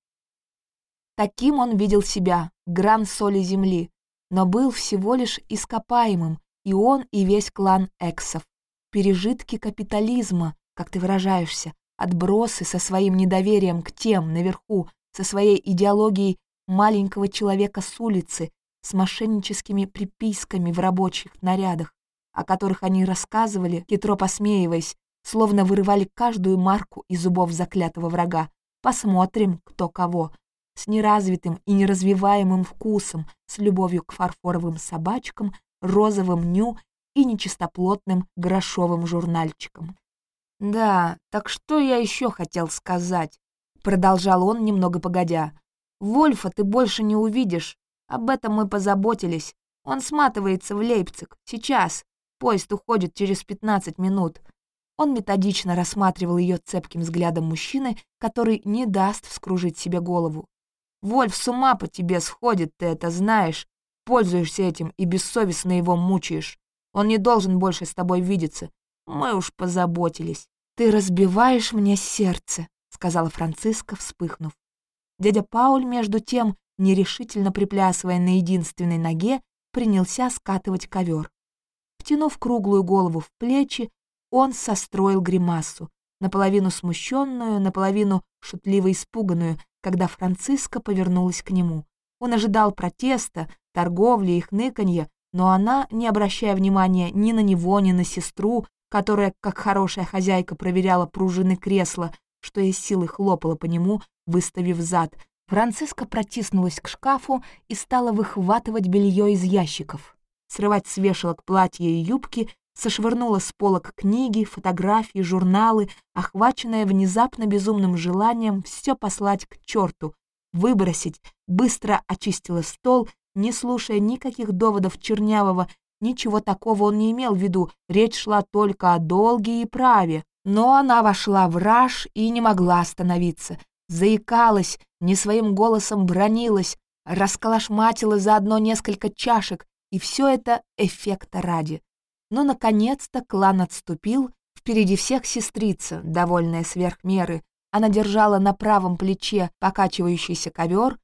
Таким он видел себя, гран соли земли, но был всего лишь ископаемым, и он, и весь клан Эксов. Пережитки капитализма, как ты выражаешься, отбросы со своим недоверием к тем наверху, со своей идеологией маленького человека с улицы, с мошенническими приписками в рабочих нарядах, о которых они рассказывали, хитро посмеиваясь, словно вырывали каждую марку из зубов заклятого врага. Посмотрим, кто кого. С неразвитым и неразвиваемым вкусом, с любовью к фарфоровым собачкам, розовым ню и нечистоплотным грошовым журнальчикам. «Да, так что я еще хотел сказать?» Продолжал он немного погодя. «Вольфа ты больше не увидишь, об этом мы позаботились. Он сматывается в Лейпциг. Сейчас. Поезд уходит через 15 минут. Он методично рассматривал ее цепким взглядом мужчины, который не даст вскружить себе голову. «Вольф с ума по тебе сходит, ты это знаешь. Пользуешься этим и бессовестно его мучаешь. Он не должен больше с тобой видеться. Мы уж позаботились». «Ты разбиваешь мне сердце», — сказала Франциска, вспыхнув. Дядя Пауль, между тем, нерешительно приплясывая на единственной ноге, принялся скатывать ковер. Втянув круглую голову в плечи, он состроил гримасу, наполовину смущенную, наполовину шутливо испуганную, когда Франциска повернулась к нему. Он ожидал протеста, торговли и хныканья, но она, не обращая внимания ни на него, ни на сестру, которая, как хорошая хозяйка, проверяла пружины кресла, что из силы хлопала по нему, выставив зад, Франциска протиснулась к шкафу и стала выхватывать белье из ящиков, срывать с вешалок платья и юбки, сошвырнула с полок книги, фотографии, журналы, охваченная внезапно безумным желанием все послать к черту, выбросить, быстро очистила стол, не слушая никаких доводов Чернявого, ничего такого он не имел в виду, речь шла только о долге и праве. Но она вошла в раж и не могла остановиться, заикалась, не своим голосом бронилась, расколошматила заодно несколько чашек, и все это эффекта ради. Но, наконец-то, клан отступил, впереди всех сестрица, довольная сверх меры. Она держала на правом плече покачивающийся ковер,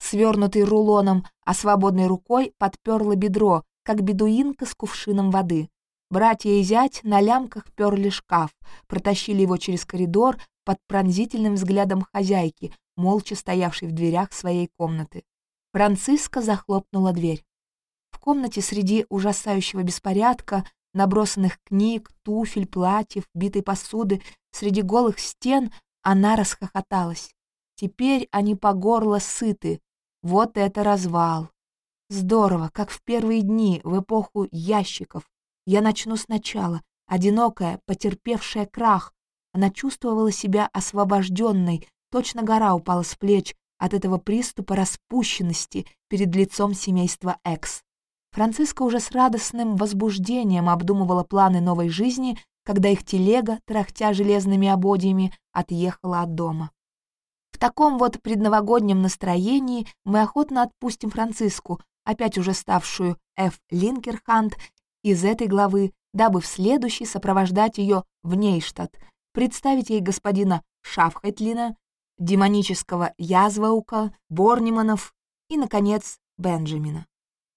свернутый рулоном, а свободной рукой подперла бедро, как бедуинка с кувшином воды. Братья и зять на лямках перли шкаф, протащили его через коридор, под пронзительным взглядом хозяйки, молча стоявшей в дверях своей комнаты. Франциска захлопнула дверь. Комнате среди ужасающего беспорядка, набросанных книг, туфель, платьев, битой посуды, среди голых стен она расхохоталась. Теперь они по горло сыты. Вот это развал. Здорово, как в первые дни, в эпоху ящиков. Я начну сначала. Одинокая, потерпевшая крах, она чувствовала себя освобожденной, точно гора упала с плеч от этого приступа распущенности перед лицом семейства Экс. Франциска уже с радостным возбуждением обдумывала планы новой жизни, когда их телега, трахтя железными ободьями, отъехала от дома. В таком вот предновогоднем настроении мы охотно отпустим Франциску, опять уже ставшую Ф. Линкерхант, из этой главы, дабы в следующей сопровождать ее в Нейштадт, представить ей господина Шафхайтлина, демонического Язваука, Борниманов и, наконец, Бенджамина.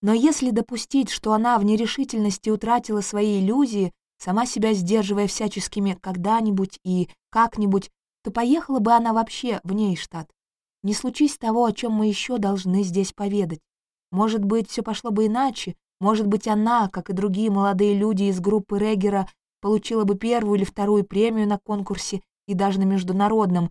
Но если допустить, что она в нерешительности утратила свои иллюзии, сама себя сдерживая всяческими «когда-нибудь» и «как-нибудь», то поехала бы она вообще в Нейштадт. Не случись того, о чем мы еще должны здесь поведать. Может быть, все пошло бы иначе, может быть, она, как и другие молодые люди из группы Регера, получила бы первую или вторую премию на конкурсе и даже на международном,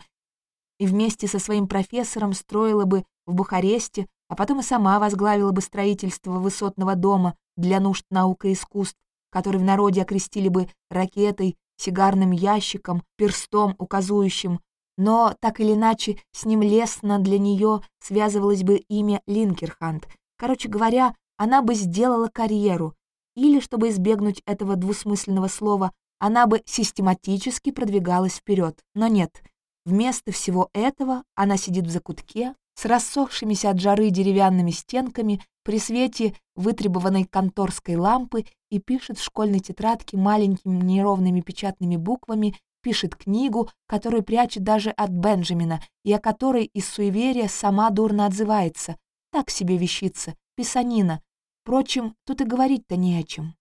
и вместе со своим профессором строила бы в Бухаресте, а потом и сама возглавила бы строительство высотного дома для нужд наука и искусств, который в народе окрестили бы ракетой, сигарным ящиком, перстом указующим, но так или иначе с ним лестно для нее связывалось бы имя Линкерхант. Короче говоря, она бы сделала карьеру, или, чтобы избегнуть этого двусмысленного слова, она бы систематически продвигалась вперед. Но нет, вместо всего этого она сидит в закутке с рассохшимися от жары деревянными стенками при свете вытребованной конторской лампы и пишет в школьной тетрадке маленькими неровными печатными буквами, пишет книгу, которую прячет даже от Бенджамина, и о которой из суеверия сама дурно отзывается. Так себе вещица, писанина. Впрочем, тут и говорить-то не о чем.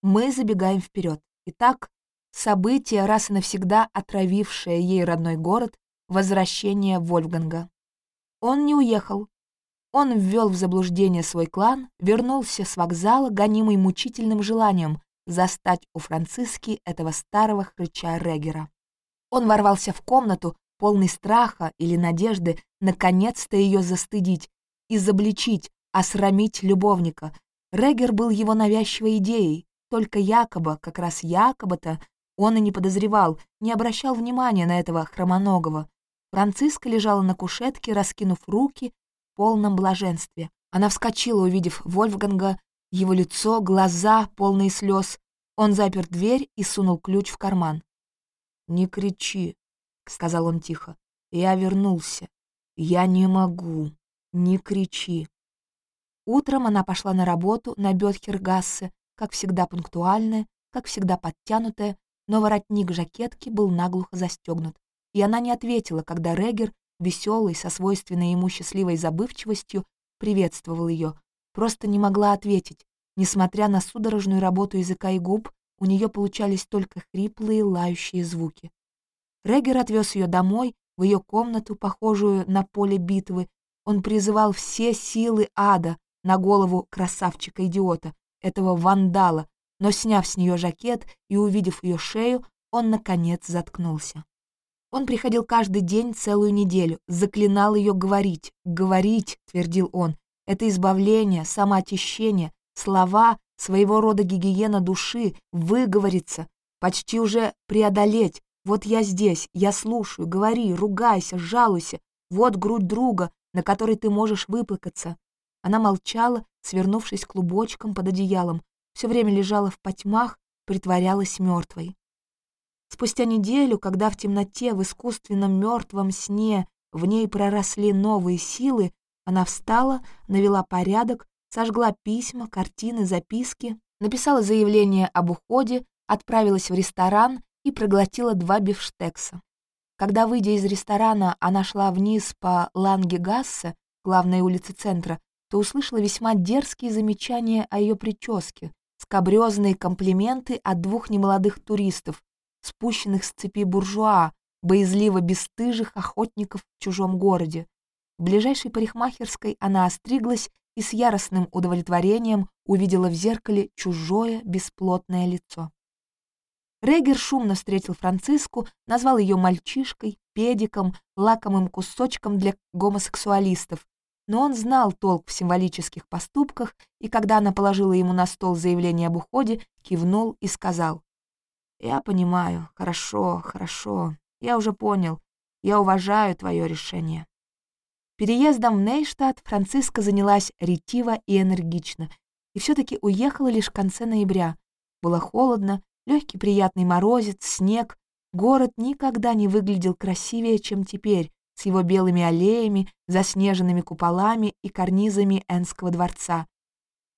Мы забегаем вперед. Итак, событие, раз и навсегда отравившее ей родной город, возвращение Вольфганга. Он не уехал. Он ввел в заблуждение свой клан, вернулся с вокзала, гонимый мучительным желанием застать у Франциски этого старого хрыча Регера. Он ворвался в комнату, полный страха или надежды наконец-то ее застыдить, изобличить, осрамить любовника. Регер был его навязчивой идеей, только якобы, как раз якобы-то, он и не подозревал, не обращал внимания на этого хромоногого. Франциска лежала на кушетке, раскинув руки в полном блаженстве. Она вскочила, увидев Вольфганга, его лицо, глаза, полные слез. Он запер дверь и сунул ключ в карман. «Не кричи», — сказал он тихо. «Я вернулся. Я не могу. Не кричи». Утром она пошла на работу на Бетхергассе, как всегда пунктуальная, как всегда подтянутая, но воротник жакетки был наглухо застегнут, и она не ответила, когда Регер, веселый, со свойственной ему счастливой забывчивостью, приветствовал ее, просто не могла ответить. Несмотря на судорожную работу языка и губ, у нее получались только хриплые, лающие звуки. Регер отвез ее домой, в ее комнату, похожую на поле битвы. Он призывал все силы ада на голову красавчика-идиота, этого вандала, но, сняв с нее жакет и увидев ее шею, он, наконец, заткнулся. Он приходил каждый день целую неделю, заклинал ее говорить. «Говорить», — твердил он, — «это избавление, самоочищение, слова, своего рода гигиена души, выговориться, почти уже преодолеть. Вот я здесь, я слушаю, говори, ругайся, жалуйся. Вот грудь друга, на которой ты можешь выплакаться». Она молчала, свернувшись клубочком под одеялом, все время лежала в потьмах, притворялась мертвой. Спустя неделю, когда в темноте, в искусственном мертвом сне в ней проросли новые силы, она встала, навела порядок, сожгла письма, картины, записки, написала заявление об уходе, отправилась в ресторан и проглотила два бифштекса. Когда, выйдя из ресторана, она шла вниз по Лангегассе, главной улице центра, то услышала весьма дерзкие замечания о ее прическе, скобрёзные комплименты от двух немолодых туристов, спущенных с цепи буржуа, боязливо бесстыжих охотников в чужом городе. В ближайшей парикмахерской она остриглась и с яростным удовлетворением увидела в зеркале чужое бесплотное лицо. Регер шумно встретил Франциску, назвал ее мальчишкой, педиком, лакомым кусочком для гомосексуалистов, но он знал толк в символических поступках, и когда она положила ему на стол заявление об уходе, кивнул и сказал, «Я понимаю, хорошо, хорошо, я уже понял, я уважаю твое решение». Переездом в Нейштадт Франциска занялась ретиво и энергично, и все-таки уехала лишь в конце ноября. Было холодно, легкий приятный морозец, снег. Город никогда не выглядел красивее, чем теперь, с его белыми аллеями, заснеженными куполами и карнизами Энского дворца,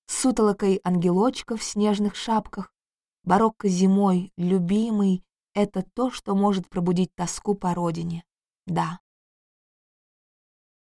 с сутолокой ангелочков в снежных шапках. Барокко зимой, любимый, это то, что может пробудить тоску по родине. Да.